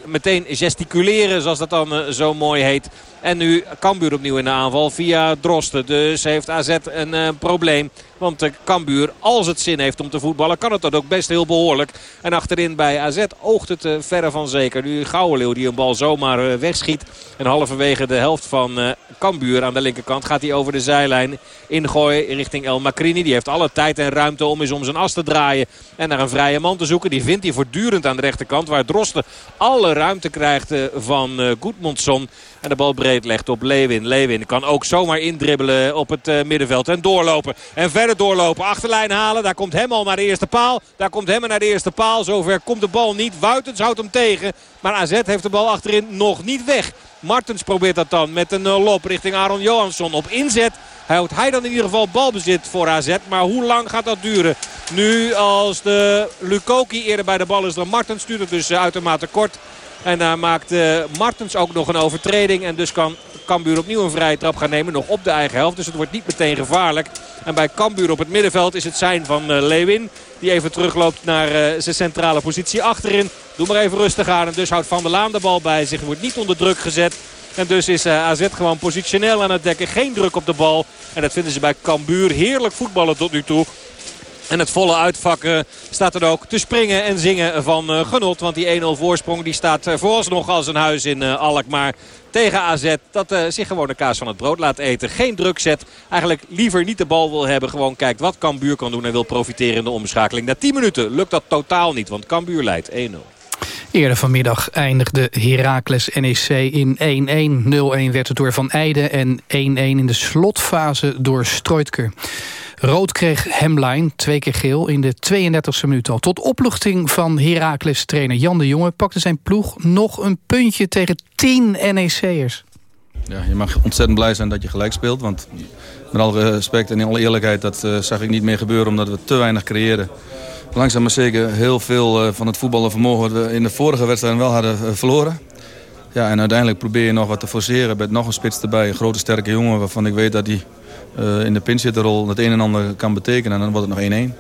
meteen gesticuleren zoals dat dan eh, zo mooi heet. En nu Cambuur opnieuw in de aanval via Drosten. Dus heeft AZ een eh, probleem. Want uh, Cambuur, als het zin heeft om te voetballen, kan het dat ook best heel behoorlijk. En achterin bij AZ oogt het eh, verre van zeker. Nu Gouwenleeuw die een bal zomaar eh, wegschiet. En halverwege de helft van eh Cambuur aan de linkerkant gaat hij over de zijlijn. Ingooi richting El Macrini. Die heeft alle tijd en ruimte om eens om zijn as te draaien. En naar een vrije man te zoeken. Die vindt hij voortdurend aan de rechterkant. Waar Drosten alle ruimte krijgt eh, van eh Goedmundsson. En de bal breed legt op Lewin. Lewin kan ook zomaar indribbelen op het eh, middenveld. En doorlopen. En verder doorlopen. Achterlijn halen. Daar komt hem al naar de eerste paal. Daar komt hem naar de eerste paal. Zover komt de bal niet. Wuitens houdt hem tegen. Maar AZ heeft de bal achterin nog niet weg. Martens probeert dat dan met een eh, lop richting Aaron Johansson op inzet. Houdt hij dan in ieder geval balbezit voor AZ. Maar hoe lang gaat dat duren? Nu als de Lukoki eerder bij de bal is dan Martens. Stuurt het dus eh, uitermate kort. En daar maakt eh, Martens ook nog een overtreding. En dus kan Cambuur opnieuw een vrije trap gaan nemen. Nog op de eigen helft. Dus het wordt niet meteen gevaarlijk. En bij Cambuur op het middenveld is het zijn van eh, Lewin. Die even terugloopt naar eh, zijn centrale positie achterin. Doe maar even rustig aan. En dus houdt Van der Laan de bal bij zich. Wordt niet onder druk gezet. En dus is AZ gewoon positioneel aan het dekken. Geen druk op de bal. En dat vinden ze bij Cambuur heerlijk voetballen tot nu toe. En het volle uitvak eh, staat er ook te springen en zingen van eh, genot. Want die 1-0 voorsprong die staat eh, vooralsnog als een huis in Alkmaar tegen AZ. Dat zich gewoon de kaas van het brood laat eten. Geen druk zet. Eigenlijk liever niet de bal wil hebben. Gewoon kijkt wat Cambuur kan doen en wil profiteren in de omschakeling. Na 10 minuten lukt dat totaal niet. Want Cambuur leidt 1-0. Eerder vanmiddag eindigde Heracles NEC in 1-1. 0-1 werd het door Van Eijden en 1-1 in de slotfase door Stroitker. Rood kreeg Hemline, twee keer geel, in de 32e minuut al. Tot opluchting van Heracles-trainer Jan de Jonge... pakte zijn ploeg nog een puntje tegen 10 NEC'ers. Ja, je mag ontzettend blij zijn dat je gelijk speelt. Want met alle respect en in alle eerlijkheid, dat eh, zag ik niet meer gebeuren omdat we te weinig creëerden. Langzaam maar zeker heel veel eh, van het voetballen vermogen wat we in de vorige wedstrijden wel hadden eh, verloren. Ja, en uiteindelijk probeer je nog wat te forceren met nog een spits erbij. Een grote sterke jongen waarvan ik weet dat hij in de pinchitterrol het een en ander kan betekenen. En dan wordt het nog 1-1.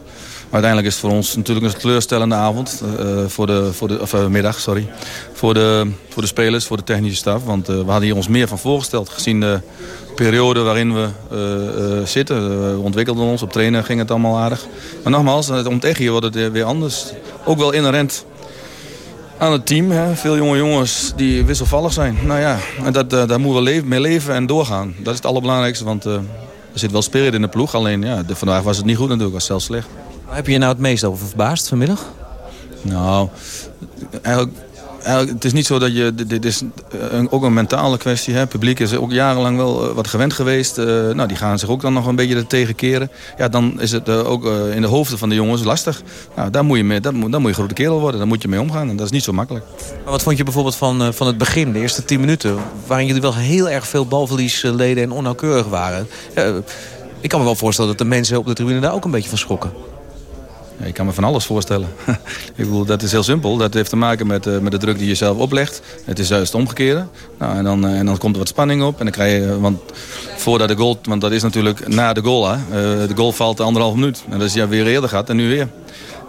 uiteindelijk is het voor ons natuurlijk een teleurstellende avond. eh, voor de, voor de, of eh, middag, sorry. Voor de, voor de spelers, voor de technische staf. Want eh, we hadden hier ons meer van voorgesteld. Gezien de periode waarin we eh, eh, zitten. Eh, we ontwikkelden ons. Op trainen ging het allemaal aardig. Maar nogmaals, eh, om het echt hier wordt het eh, weer anders. Ook wel inherent aan het team. Hè. Veel jonge jongens die wisselvallig zijn. Nou ja, en dat, eh, daar moeten we mee leven en doorgaan. Dat is het allerbelangrijkste, want eh, er zit wel spirit in de ploeg. Alleen ja, de, vandaag was het niet goed natuurlijk, was zelfs slecht. Waar heb je je nou het meest over verbaasd vanmiddag? Nou, eigenlijk, eigenlijk, het is niet zo dat je... Dit, is een, ook een mentale kwestie. Hè. Het publiek is ook jarenlang wel eh, wat gewend geweest. Eh, nou, die gaan zich ook dan nog een beetje er tegen keren. Ja, dan is het eh, ook eh, in de hoofden van de jongens lastig. Nou, daar moet je mee, dat dan moet je grote kerel worden. Daar moet je mee omgaan. En dat is niet zo makkelijk. Maar wat vond je bijvoorbeeld van, eh, van het begin, de eerste 10 minuten... waarin jullie wel heel erg veel balverlies eh, leden en onnauwkeurig waren? Ik kan me wel voorstellen dat de mensen op de tribune daar ook een beetje van schrokken. Ik kan me van alles voorstellen. ik bedoel, dat is heel simpel. Dat heeft te maken met, eh, met de druk die je zelf oplegt. Het is juist het omgekeerde. Nou, en, dan, eh, en dan komt er wat spanning op. En dan krijg je, want voordat de goal, want dat is natuurlijk na de goal. Hè, Eh, de goal valt anderhalf minuut. En dat is ja weer eerder gaat en nu weer.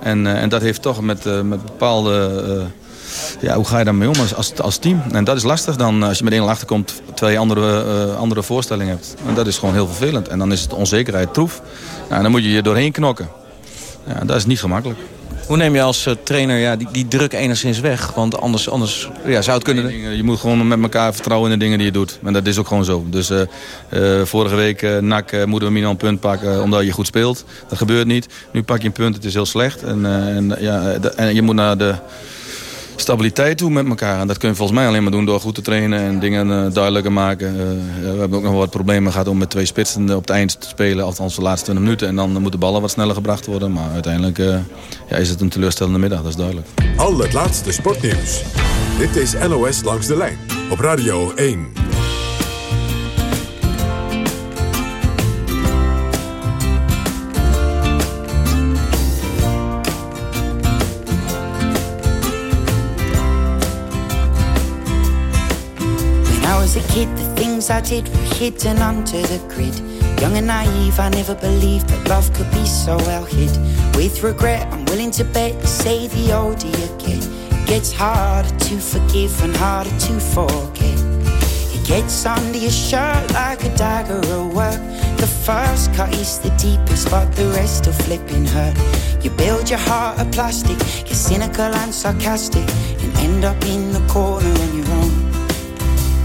En, en dat heeft toch met, met bepaalde... ja, hoe ga je daarmee om als, als, als team? En dat is lastig dan als je met 1-0 achterkomt... terwijl je andere, andere voorstellingen hebt. En dat is gewoon heel vervelend. En dan is het onzekerheid troef. Nou, en dan moet je je doorheen knokken. Ja, dat is niet gemakkelijk. Hoe neem je als eh, trainer ja, die, die druk enigszins weg? Want anders, anders ja, zou het kunnen... Je moet gewoon met elkaar vertrouwen in de dingen die je doet. En dat is ook gewoon zo. Dus eh, eh, vorige week uh, NAC uh, moeten we minimaal een punt pakken omdat je goed speelt. Dat gebeurt niet. Nu pak je een punt, het is heel slecht. En, en, ja, en je moet naar de stabiliteit toe met elkaar. En dat kun je volgens mij alleen maar doen door goed te trainen en dingen uh, duidelijker maken. Uh, we hebben ook nog wat problemen gehad om met twee spitsen op het eind te spelen. Althans de laatste 20 minuten. En dan moeten ballen wat sneller gebracht worden. Maar uiteindelijk uh, ja, is het een teleurstellende middag, dat is duidelijk. Al het laatste sportnieuws. Dit is NOS Langs de Lijn op Radio 1. The things I did were hidden under the grid. Young and naive, I never believed that love could be so well hid. With regret, I'm willing to bet, say the you get, it gets harder to forgive and harder to forget. It gets under your shirt like a dagger at work. The first cut is the deepest, but the rest are flipping hurt. You build your heart of plastic, you're cynical and sarcastic, and end up in the corner.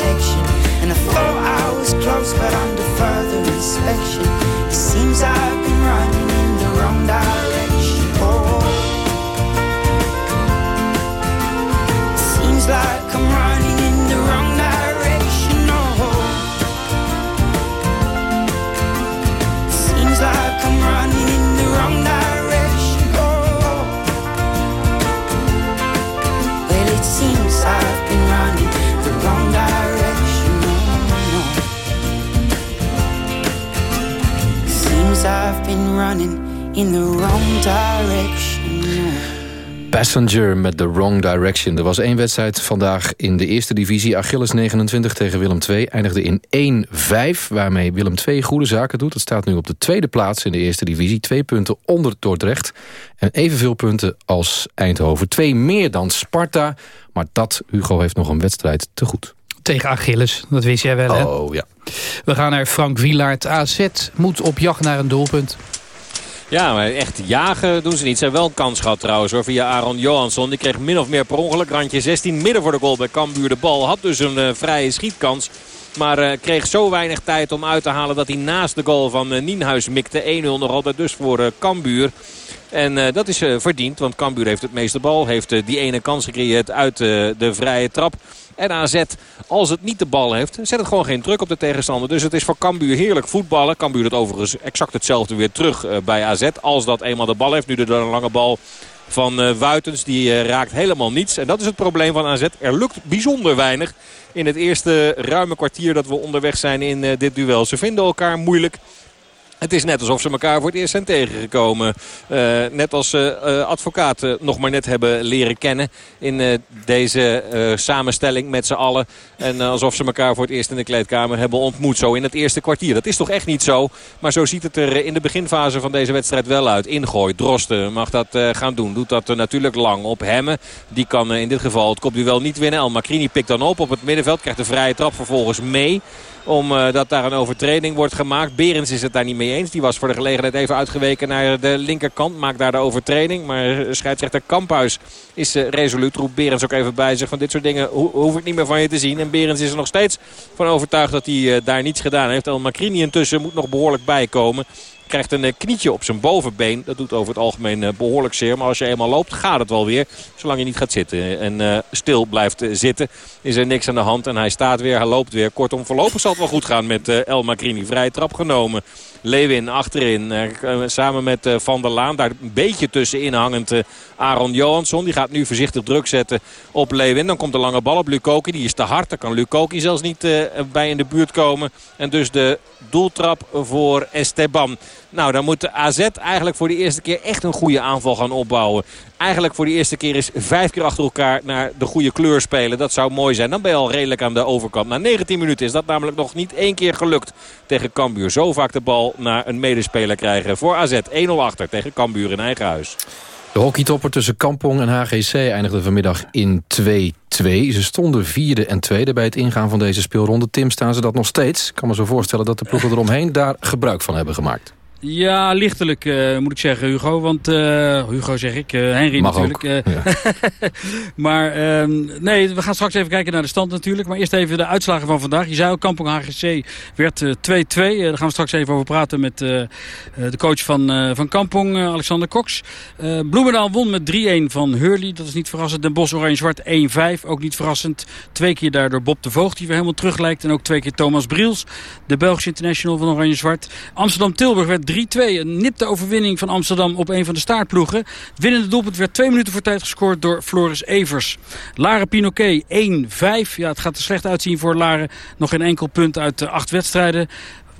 And I thought I was close, but I'm Passenger met the wrong direction. Er was één wedstrijd vandaag in de eerste divisie. Achilles 29 tegen Willem II eindigde in 1-5. Waarmee Willem II goede zaken doet. Het staat nu op de tweede plaats in de eerste divisie. Twee punten onder Dordrecht. En evenveel punten als Eindhoven. Twee meer dan Sparta. Maar dat, Hugo, heeft nog een wedstrijd te goed. Tegen Achilles, dat wist jij wel, hè? Oh, ja. We gaan naar Frank Wielaert. AZ moet op jacht naar een doelpunt. Ja, maar echt jagen doen ze niet. Ze hebben wel een kans gehad trouwens hoor, via Aaron Johansson. Die kreeg min of meer per ongeluk. Randje 16 midden voor de goal bij Cambuur. De bal had dus een eh, vrije schietkans. Maar eh, kreeg zo weinig tijd om uit te halen dat hij naast de goal van eh, Nienhuis mikte. 1-0 nog altijd dus voor Cambuur. En dat is verdiend, want Cambuur heeft het meeste bal. Heeft die ene kans gecreëerd uit de vrije trap. En AZ, als het niet de bal heeft, zet het gewoon geen druk op de tegenstander. Dus het is voor Cambuur heerlijk voetballen. Cambuur dat overigens exact hetzelfde weer terug eh, bij AZ. Als dat eenmaal de bal heeft. Nu de lange bal van eh, Wuitens. Die eh, raakt helemaal niets. En dat is het probleem van AZ. Er lukt bijzonder weinig in het eerste ruime kwartier dat we onderweg zijn in dit duel. Ze vinden elkaar moeilijk. Het is net alsof ze elkaar voor het eerst zijn tegengekomen. Eh, net als uh, advocaten nog maar net hebben leren kennen in deze samenstelling met z'n allen. En alsof ze elkaar voor het eerst in de kleedkamer hebben ontmoet. Zo in het eerste kwartier. Dat is toch echt niet zo. Maar zo ziet het er in de beginfase van deze wedstrijd wel uit. Ingooi, Drosten mag dat gaan doen. Doet dat natuurlijk lang op Hemmen. Die kan in dit geval het kopduel niet winnen. El Macrini pikt dan op op het middenveld. Krijgt de vrije trap vervolgens mee omdat uh, daar een overtreding wordt gemaakt. Berens is het daar niet mee eens. Die was voor de gelegenheid even uitgeweken naar de linkerkant. Maakt daar de overtreding. Maar scheidsrechter Kamphuis is uh, resoluut. Roept Berens ook even bij zich van dit soort dingen ho hoef ik niet meer van je te zien. En Berens is er nog steeds van overtuigd dat hij uh, daar niets gedaan heeft. El Macrini intussen moet nog behoorlijk bijkomen krijgt een knietje op zijn bovenbeen. Dat doet over het algemeen behoorlijk zeer. Maar als je eenmaal loopt, gaat het wel weer. Zolang je niet gaat zitten en uh, stil blijft zitten, is er niks aan de hand. En hij staat weer, hij loopt weer. Kortom, voorlopig zal het wel goed gaan met El Macrini. Vrije trap genomen. Lewin achterin. Uh, samen met uh, Van der Laan. Daar een beetje tussenin hangend Aaron Johansson. Die gaat nu voorzichtig druk zetten op Lewin. Dan komt de lange bal op Lukoki. Die is te hard. Daar kan Lukoki zelfs niet bij in de buurt komen. En dus de doeltrap voor Esteban. Nou, dan moet AZ eigenlijk voor de eerste keer echt een goede aanval gaan opbouwen. Eigenlijk voor de eerste keer is vijf keer achter elkaar naar de goede kleur spelen. Dat zou mooi zijn. Dan ben je al redelijk aan de overkant. Na 19 minuten is dat namelijk nog niet één keer gelukt tegen Cambuur. Zo vaak de bal naar een medespeler krijgen voor AZ. 1-0 achter tegen Cambuur in eigen huis. De hockeytopper tussen Kampong en HGC eindigde vanmiddag in 2-2. Ze stonden vierde en tweede bij het ingaan van deze speelronde. Tim, staan ze dat nog steeds? Ik kan me zo voorstellen dat de ploegen eromheen daar gebruik van hebben gemaakt. Ja, lichtelijk uh, moet ik zeggen, Hugo. Want uh, Hugo zeg ik, uh, Henry Mag natuurlijk. Ja. maar um, nee, we gaan straks even kijken naar de stand natuurlijk. Maar eerst even de uitslagen van vandaag. Je zei ook, Kampong HGC werd 2-2. daar gaan we straks even over praten met de coach van, van Kampong, Alexander Cox. Bloemendaal won met 3-1 van Hurley. Dat is niet verrassend. Den Bosch Oranje-Zwart 1-5. Ook niet verrassend. Twee keer daardoor Bob de Voogd, die weer helemaal terug lijkt. En ook twee keer Thomas Briels, de Belgische international van Oranje-Zwart. Amsterdam-Tilburg werd 3-2. Een nipte overwinning van Amsterdam op een van de staartploegen. Winnende doelpunt werd twee minuten voor tijd gescoord door Floris Evers. Laren Pinoquet 1-5. Ja, het gaat er slecht uitzien voor Laren. Nog geen enkel punt uit de acht wedstrijden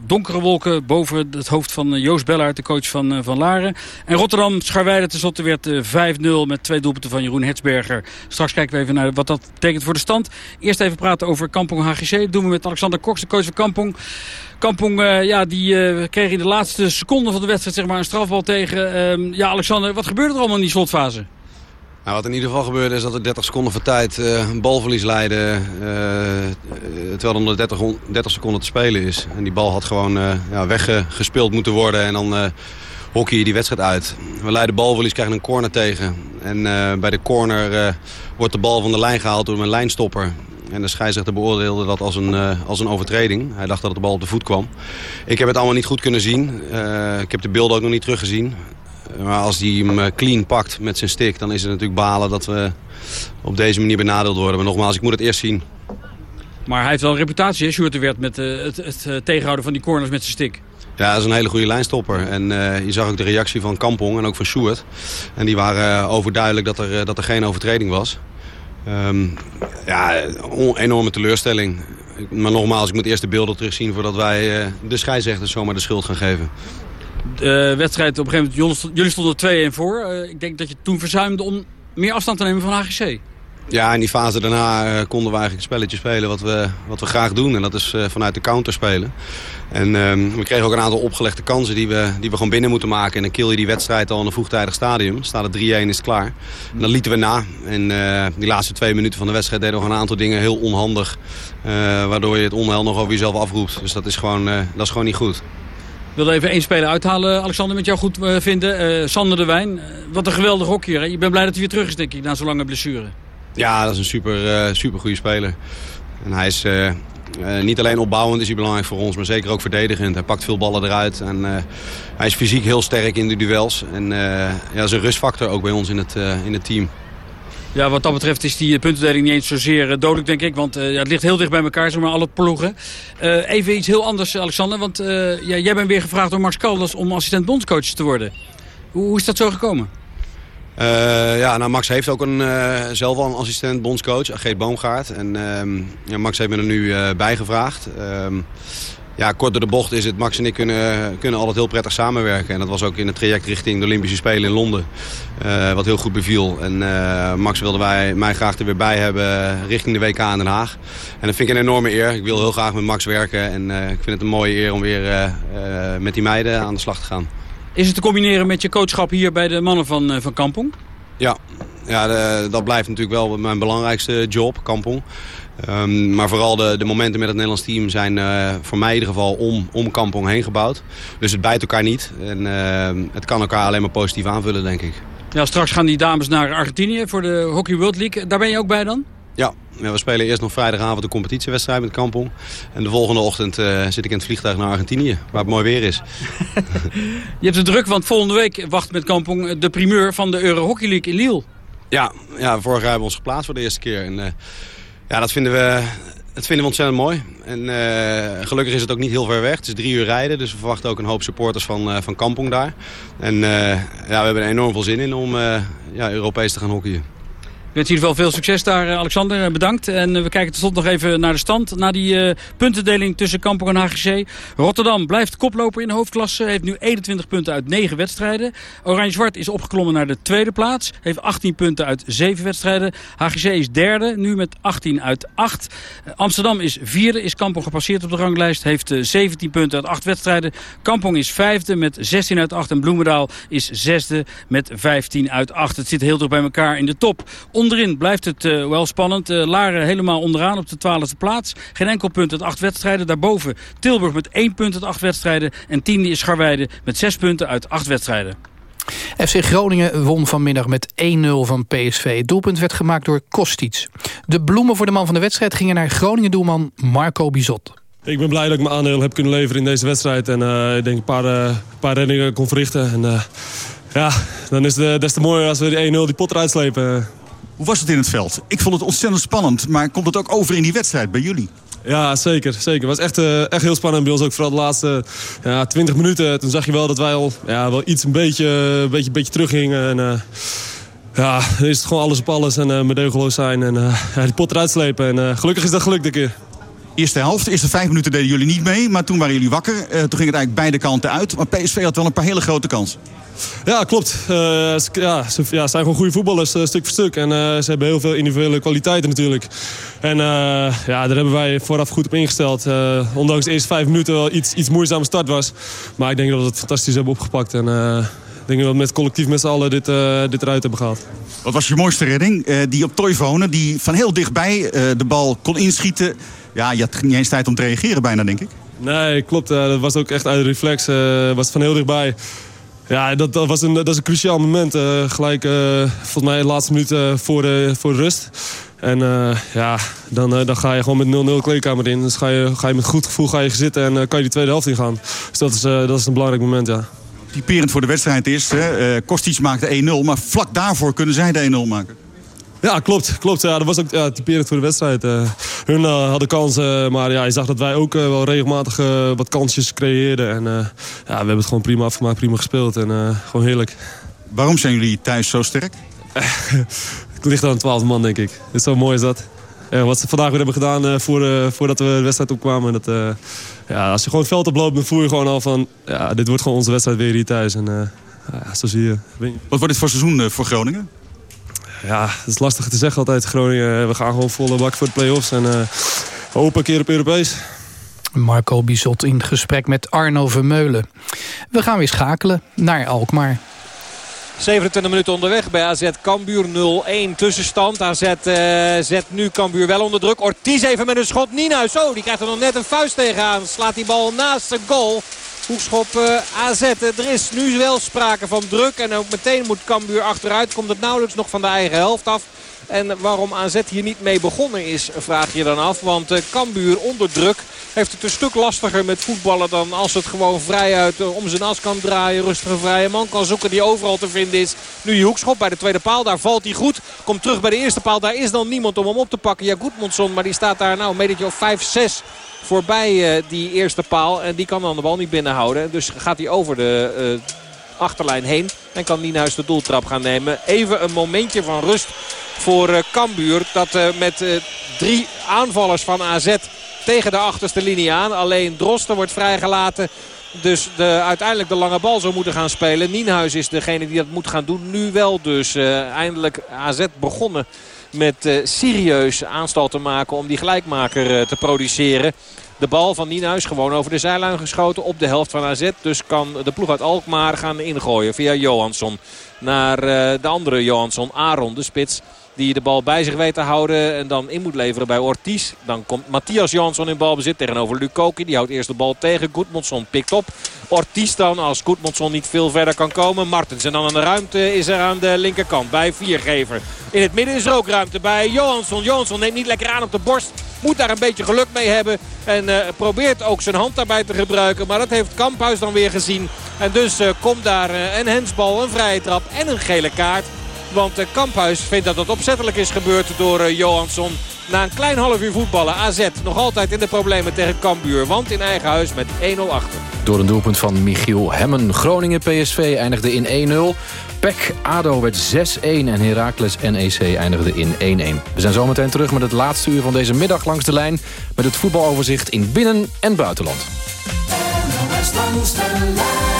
donkere wolken boven het hoofd van Joost Bellaert, de coach van, van Laren. En Rotterdam, Scharweide tenslotte werd 5-0 met twee doelpunten van Jeroen Hetsberger. Straks kijken we even naar wat dat betekent voor de stand. Eerst even praten over Kampong HGC. Dat doen we met Alexander Koks, de coach van Kampong. Kampong, ja, die kreeg in de laatste seconde van de wedstrijd zeg maar, een strafbal tegen. Uh, ja, Alexander, wat gebeurde er allemaal in die slotfase? Nou, wat in ieder geval gebeurde is dat er 30 seconden voor tijd een balverlies leidde. terwijl er nog 30, 30 seconden te spelen is. En die bal had gewoon ja, weggespeeld moeten worden. En dan hockey je die wedstrijd uit. We leiden balverlies, krijgen een corner tegen. En bij de corner wordt de bal van de lijn gehaald door een lijnstopper. En de scheidsrechter beoordeelde dat als een, eh, als een overtreding. Hij dacht dat de bal op de voet kwam. Ik heb het allemaal niet goed kunnen zien. Eh, ik heb de beelden ook nog niet teruggezien. Maar als hij hem eh, clean pakt met zijn stick... dan is het natuurlijk balen dat we op deze manier benadeeld worden. Maar nogmaals, ik moet het eerst zien. Maar hij heeft wel een reputatie, hè, Sjoerd de Wert, met eh, het, het eh, tegenhouden van die corners met zijn stick. Ja, dat is een hele goede lijnstopper. En je zag ook de reactie van Kampong en ook van Sjoerd. En die waren overduidelijk dat er, dat er geen overtreding was. Ehm, ja, enorme teleurstelling. Maar nogmaals, ik moet eerst de beelden terugzien... voordat wij de scheidsrechters zomaar de schuld gaan geven. De wedstrijd, op een gegeven moment, jullie- stonden 2-1 voor. Eh, ik denk dat je toen verzuimde om meer afstand te nemen van HGC. Ja, in die fase daarna eh, konden we eigenlijk een spelletje spelen wat we, wat we graag doen. En dat is eh, vanuit de counter spelen. En ehm, we kregen ook een aantal opgelegde kansen die we, die we gewoon binnen moeten maken. En dan kill je die wedstrijd al in een vroegtijdig stadium. Staat het 3-1 is klaar. En lieten we na. En eh, die laatste twee minuten van de wedstrijd deden we een aantal dingen heel onhandig. eh, waardoor je het onheil nog over jezelf afroept. Dus dat is gewoon, eh, dat is gewoon niet goed. Wilde even één speler uithalen, Alexander, met jou goed eh, vinden. Eh, Sander de Wijn, Eh, wat een geweldig. Hè? Je bent blij dat hij weer terug is, denk ik, na zo'n lange blessure. Ja, dat is een super, super goede speler. En hij is niet alleen opbouwend is hij belangrijk voor ons, maar zeker ook verdedigend. Hij pakt veel ballen eruit en hij is fysiek heel sterk in de duels. En ja, dat is een rustfactor ook bij ons in het, in het team. Ja, wat dat betreft is die puntendeling niet eens zozeer eh, dodelijk, denk ik. Want eh, ja, het ligt heel dicht bij elkaar, zeg maar, alle ploegen. Eh, even iets heel anders, Alexander. Want ja, jij bent weer gevraagd door Max Caldas om assistent bondscoach te worden. Hoe, hoe is dat zo gekomen? Ja, nou, Max heeft ook een, zelf al een assistent bondscoach, Geet Boomgaard. En ehm, ja, Max heeft me er nu bij gevraagd. Ja, kort door de bocht is het, Max en ik kunnen, kunnen altijd heel prettig samenwerken. En dat was ook in het traject richting de Olympische Spelen in Londen. eh, wat heel goed beviel. En eh, Max wilde wij, mij graag er weer bij hebben richting de WK in Den Haag. En dat vind ik een enorme eer. Ik wil heel graag met Max werken. En eh, ik vind het een mooie eer om weer met die meiden aan de slag te gaan. Is het te combineren met je coachschap hier bij de mannen van, van Kampong? Ja, ja de- dat blijft natuurlijk wel mijn belangrijkste job, kampong. Ehm, maar vooral de, de momenten met het Nederlands team zijn eh, voor mij in ieder geval om, om kampong heen gebouwd. Dus het bijt elkaar niet. En eh, het kan elkaar alleen maar positief aanvullen, denk ik. Ja, straks gaan die dames naar Argentinië voor de Hockey World League. Daar ben je ook bij dan? Ja, ja, we spelen eerst nog vrijdagavond een competitiewedstrijd met Kampong. En de volgende ochtend eh, zit ik in het vliegtuig naar Argentinië, waar het mooi weer is. Je hebt het druk, want volgende week wacht met Kampong de primeur van de Euro Hockey League in Lille. Ja, ja, vorig jaar hebben we ons geplaatst voor de eerste keer. En, eh, ja, dat vinden, we, dat vinden we ontzettend mooi. En eh, gelukkig is het ook niet heel ver weg. Het is drie uur rijden, dus we verwachten ook een hoop supporters van, eh, van Kampong daar. En eh, ja, we hebben er enorm veel zin in om ja, Europees te gaan hockeyen. Wens in ieder geval veel succes daar, eh, Alexander. Eh, Bedankt. En eh, we kijken tot slot nog even naar de stand. Na die eh, puntendeling tussen Kampong en HGC. Rotterdam blijft koploper in de hoofdklasse. Heeft nu 21 punten uit 9 wedstrijden. Oranje-Zwart is opgeklommen naar de tweede plaats. Heeft 18 punten uit 7 wedstrijden. HGC is derde, nu met 18 uit 8. Eh, Amsterdam is vierde, is Kampong gepasseerd op de ranglijst. Heeft eh, 17 punten uit 8 wedstrijden. Kampong is vijfde met 16 uit 8. En Bloemendaal is zesde met 15 uit 8. Het zit heel dicht bij elkaar in de top. Onderin blijft het eh, wel spannend. Eh, Laren helemaal onderaan op de twaalfde plaats. Geen enkel punt uit acht wedstrijden. Daarboven Tilburg met één punt uit acht wedstrijden. En tiende is Scharweide met zes punten uit acht wedstrijden. FC Groningen won vanmiddag met 1-0 van PSV. Het doelpunt werd gemaakt door Kostic. De bloemen voor de man van de wedstrijd gingen naar Groningen-doelman Marco Bizot. Ik ben blij dat ik mijn aandeel heb kunnen leveren in deze wedstrijd. En eh, ik denk een paar, eh, paar reddingen kon verrichten. En eh, ja, dan is het des te mooier als we die 1-0 die pot eruit slepen. Hoe was het in het veld? Ik vond het ontzettend spannend, maar komt het ook over in die wedstrijd bij jullie? Ja, zeker. zeker. Het was echt, eh, echt heel spannend bij ons. Ook vooral de laatste ja, 20 minuten. Toen zag je wel dat wij al ja, wel iets een beetje, een beetje, een beetje teruggingen. En, eh, ja, dan is het gewoon alles op alles en uh, medegeloos zijn. En ja, die pot eruit slepen. En gelukkig is dat gelukt een keer. Eerste helft, de eerste vijf minuten deden jullie niet mee, maar toen waren jullie wakker. Toen ging het eigenlijk beide kanten uit, maar PSV had wel een paar hele grote kansen. Ja, klopt. Eh, ze, ja, ze ja, zijn gewoon goede voetballers, eh, stuk voor stuk. En eh, ze hebben heel veel individuele kwaliteiten natuurlijk. En ja, daar hebben wij vooraf goed op ingesteld. Ondanks de eerste vijf minuten wel iets, iets moeizame start was. Maar ik denk dat we het fantastisch hebben opgepakt. En ik denk dat we met collectief met z'n allen dit, dit eruit hebben gehaald. Wat was je mooiste redding? Die op Toivonen, die van heel dichtbij de bal kon inschieten. Ja, je had niet eens tijd om te reageren bijna, denk ik. Nee, klopt. dat was ook echt uit de reflex. was van heel dichtbij. Ja, dat, dat, was een, dat is een cruciaal moment. eh, gelijk, eh, volgens mij de laatste minuut eh, voor, de, voor de rust. En ja, dan, dan ga je gewoon met 0-0 kleedkamer in. Dus ga je, ga je met goed gevoel ga je zitten en kan je die tweede helft ingaan. Dus dat is, dat is een belangrijk moment, ja. Typerend voor de wedstrijd is, hè, Kostic maakte 1-0, maar vlak daarvoor kunnen zij de 1-0 maken. Ja, klopt. klopt ja, dat was ook ja, typerend voor de wedstrijd. Eh, hun eh, hadden kansen, maar ja, je zag dat wij ook eh, wel regelmatig eh, wat kansjes creëerden. En eh, ja, we hebben het gewoon prima afgemaakt, prima gespeeld. En eh, gewoon heerlijk. Waarom zijn jullie thuis zo sterk? het ligt aan de twaalfde man, denk ik. Dus zo mooi is dat. Ja, wat ze vandaag weer hebben gedaan eh, voor, eh, voordat we de wedstrijd opkwamen. Dat, eh, ja, als je gewoon het veld oploopt, dan voel je gewoon al van... Ja, dit wordt gewoon onze wedstrijd weer hier thuis. En eh, ja, zo zie je. Wat wordt dit voor seizoen eh, voor Groningen? Ja, het is lastig te zeggen altijd. Groningen, we gaan gewoon volle bak voor de play-offs. En eh, hopen een keer op Europees. Marco Bizot in gesprek met Arno Vermeulen. We gaan weer schakelen naar Alkmaar. 27 minuten onderweg bij AZ Cambuur 0-1 tussenstand. AZ eh, zet nu Cambuur wel onder druk. Ortiz even met een schot. Nienhuis, oh, die krijgt er nog net een vuist tegenaan. Slaat die bal naast de goal. Hoekschop eh, AZ. Er is nu wel sprake van druk. En ook meteen moet Cambuur achteruit. Komt het nauwelijks nog van de eigen helft af. En waarom AZ hier niet mee begonnen is, vraag je dan af. Want uh, Cambuur onder druk heeft het een stuk lastiger met voetballen... dan als het gewoon vrijuit uh, om zijn as kan draaien. Rustige vrije man kan zoeken die overal te vinden is. Nu die hoekschop bij de tweede paal. Daar valt hij goed. Komt terug bij de eerste paal. Daar is dan niemand om hem op te pakken. Ja, Goedmondson, maar die staat daar nou een of 5, 6 voorbij uh, die eerste paal. En die kan dan de bal niet binnenhouden. Dus gaat hij over de achterlijn heen. En kan Nienhuis de doeltrap gaan nemen. Even een momentje van rust voor uh, Cambuur. Dat uh, met uh, drie aanvallers van AZ tegen de achterste linie aan. Alleen Drosten wordt vrijgelaten. Dus de, uiteindelijk de lange bal zou moeten gaan spelen. Nienhuis is degene die dat moet gaan doen. Nu wel dus eindelijk AZ begonnen met serieus aanstal te maken om die gelijkmaker te produceren. De bal van Nienhuis gewoon over de zijlijn geschoten op de helft van AZ. Dus kan de ploeg uit Alkmaar gaan ingooien via Johansson. Naar de andere Johansson, Aaron, de spits. Die de bal bij zich weet te houden en dan in moet leveren bij Ortiz. Dan komt Matthias Johansson in balbezit tegenover Lukoki. Die houdt eerst de bal tegen. Goedmondson pikt op. Ortiz dan als Goedmondson niet veel verder kan komen. Martens en dan aan de ruimte is er aan de linkerkant bij Viergever. In het midden is er ook ruimte bij Johansson. Johansson neemt niet lekker aan op de borst. Moet daar een beetje geluk mee hebben. En uh, probeert ook zijn hand daarbij te gebruiken. Maar dat heeft Kamphuis dan weer gezien. En dus uh, komt daar een hensbal, een vrije trap en een gele kaart. Want Kamphuis vindt dat dat opzettelijk is gebeurd door Johansson. Na een klein half uur voetballen. AZ nog altijd in de problemen tegen Cambuur. Want in eigen huis met 1-0 achter. Door een doelpunt van Michiel Hemmen. Groningen PSV eindigde in 1-0. PEC ADO werd 6-1 en Heracles NEC eindigde in 1-1. We zijn zometeen terug met het laatste uur van deze middag langs de lijn... met het voetbaloverzicht in binnen- en buitenland. langs de lijn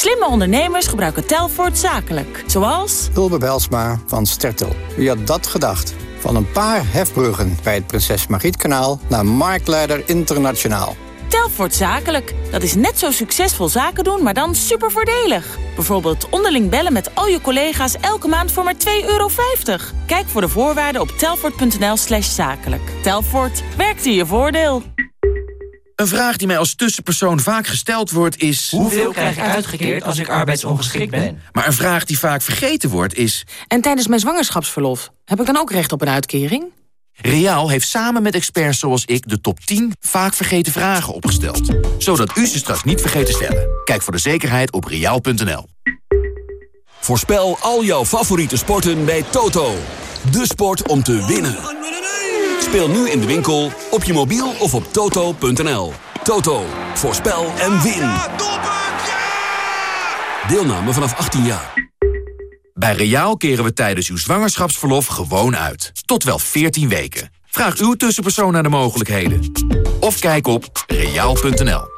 Slimme ondernemers gebruiken Telfort zakelijk. Zoals... Ulbe Belsma van Stertel. Wie had dat gedacht? Van een paar hefbruggen bij het Prinses Margrietkanaal... naar Marktleider Internationaal. Telfort zakelijk. Dat is net zo succesvol zaken doen, maar dan super voordelig. Bijvoorbeeld onderling bellen met al je collega's elke maand voor maar 2,50 euro. Kijk voor de voorwaarden op telfort.nl slash zakelijk. Telfort, werkt in je voordeel. Een vraag die mij als tussenpersoon vaak gesteld wordt is... Hoeveel krijg ik uitgekeerd als ik arbeidsongeschikt ben? Maar een vraag die vaak vergeten wordt is... En tijdens mijn zwangerschapsverlof, heb ik dan ook recht op een uitkering? Reaal heeft samen met experts zoals ik de top 10 vaak vergeten vragen opgesteld. Zodat u ze straks niet vergeet te stellen. Kijk voor de zekerheid op reaal.nl. Voorspel al jouw favoriete sporten bij Toto. De sport om te winnen. Speel nu in de winkel, op je mobiel of op toto.nl. Toto, voorspel en win. Deelname vanaf 18 jaar. Bij Reaal keren we tijdens uw zwangerschapsverlof gewoon uit. Tot wel 14 weken. Vraag uw tussenpersoon naar de mogelijkheden. Of kijk op reaal.nl.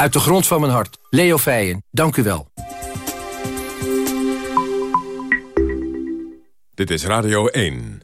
Uit de grond van mijn hart. Leo Feijen, dank u wel. Dit is Radio 1.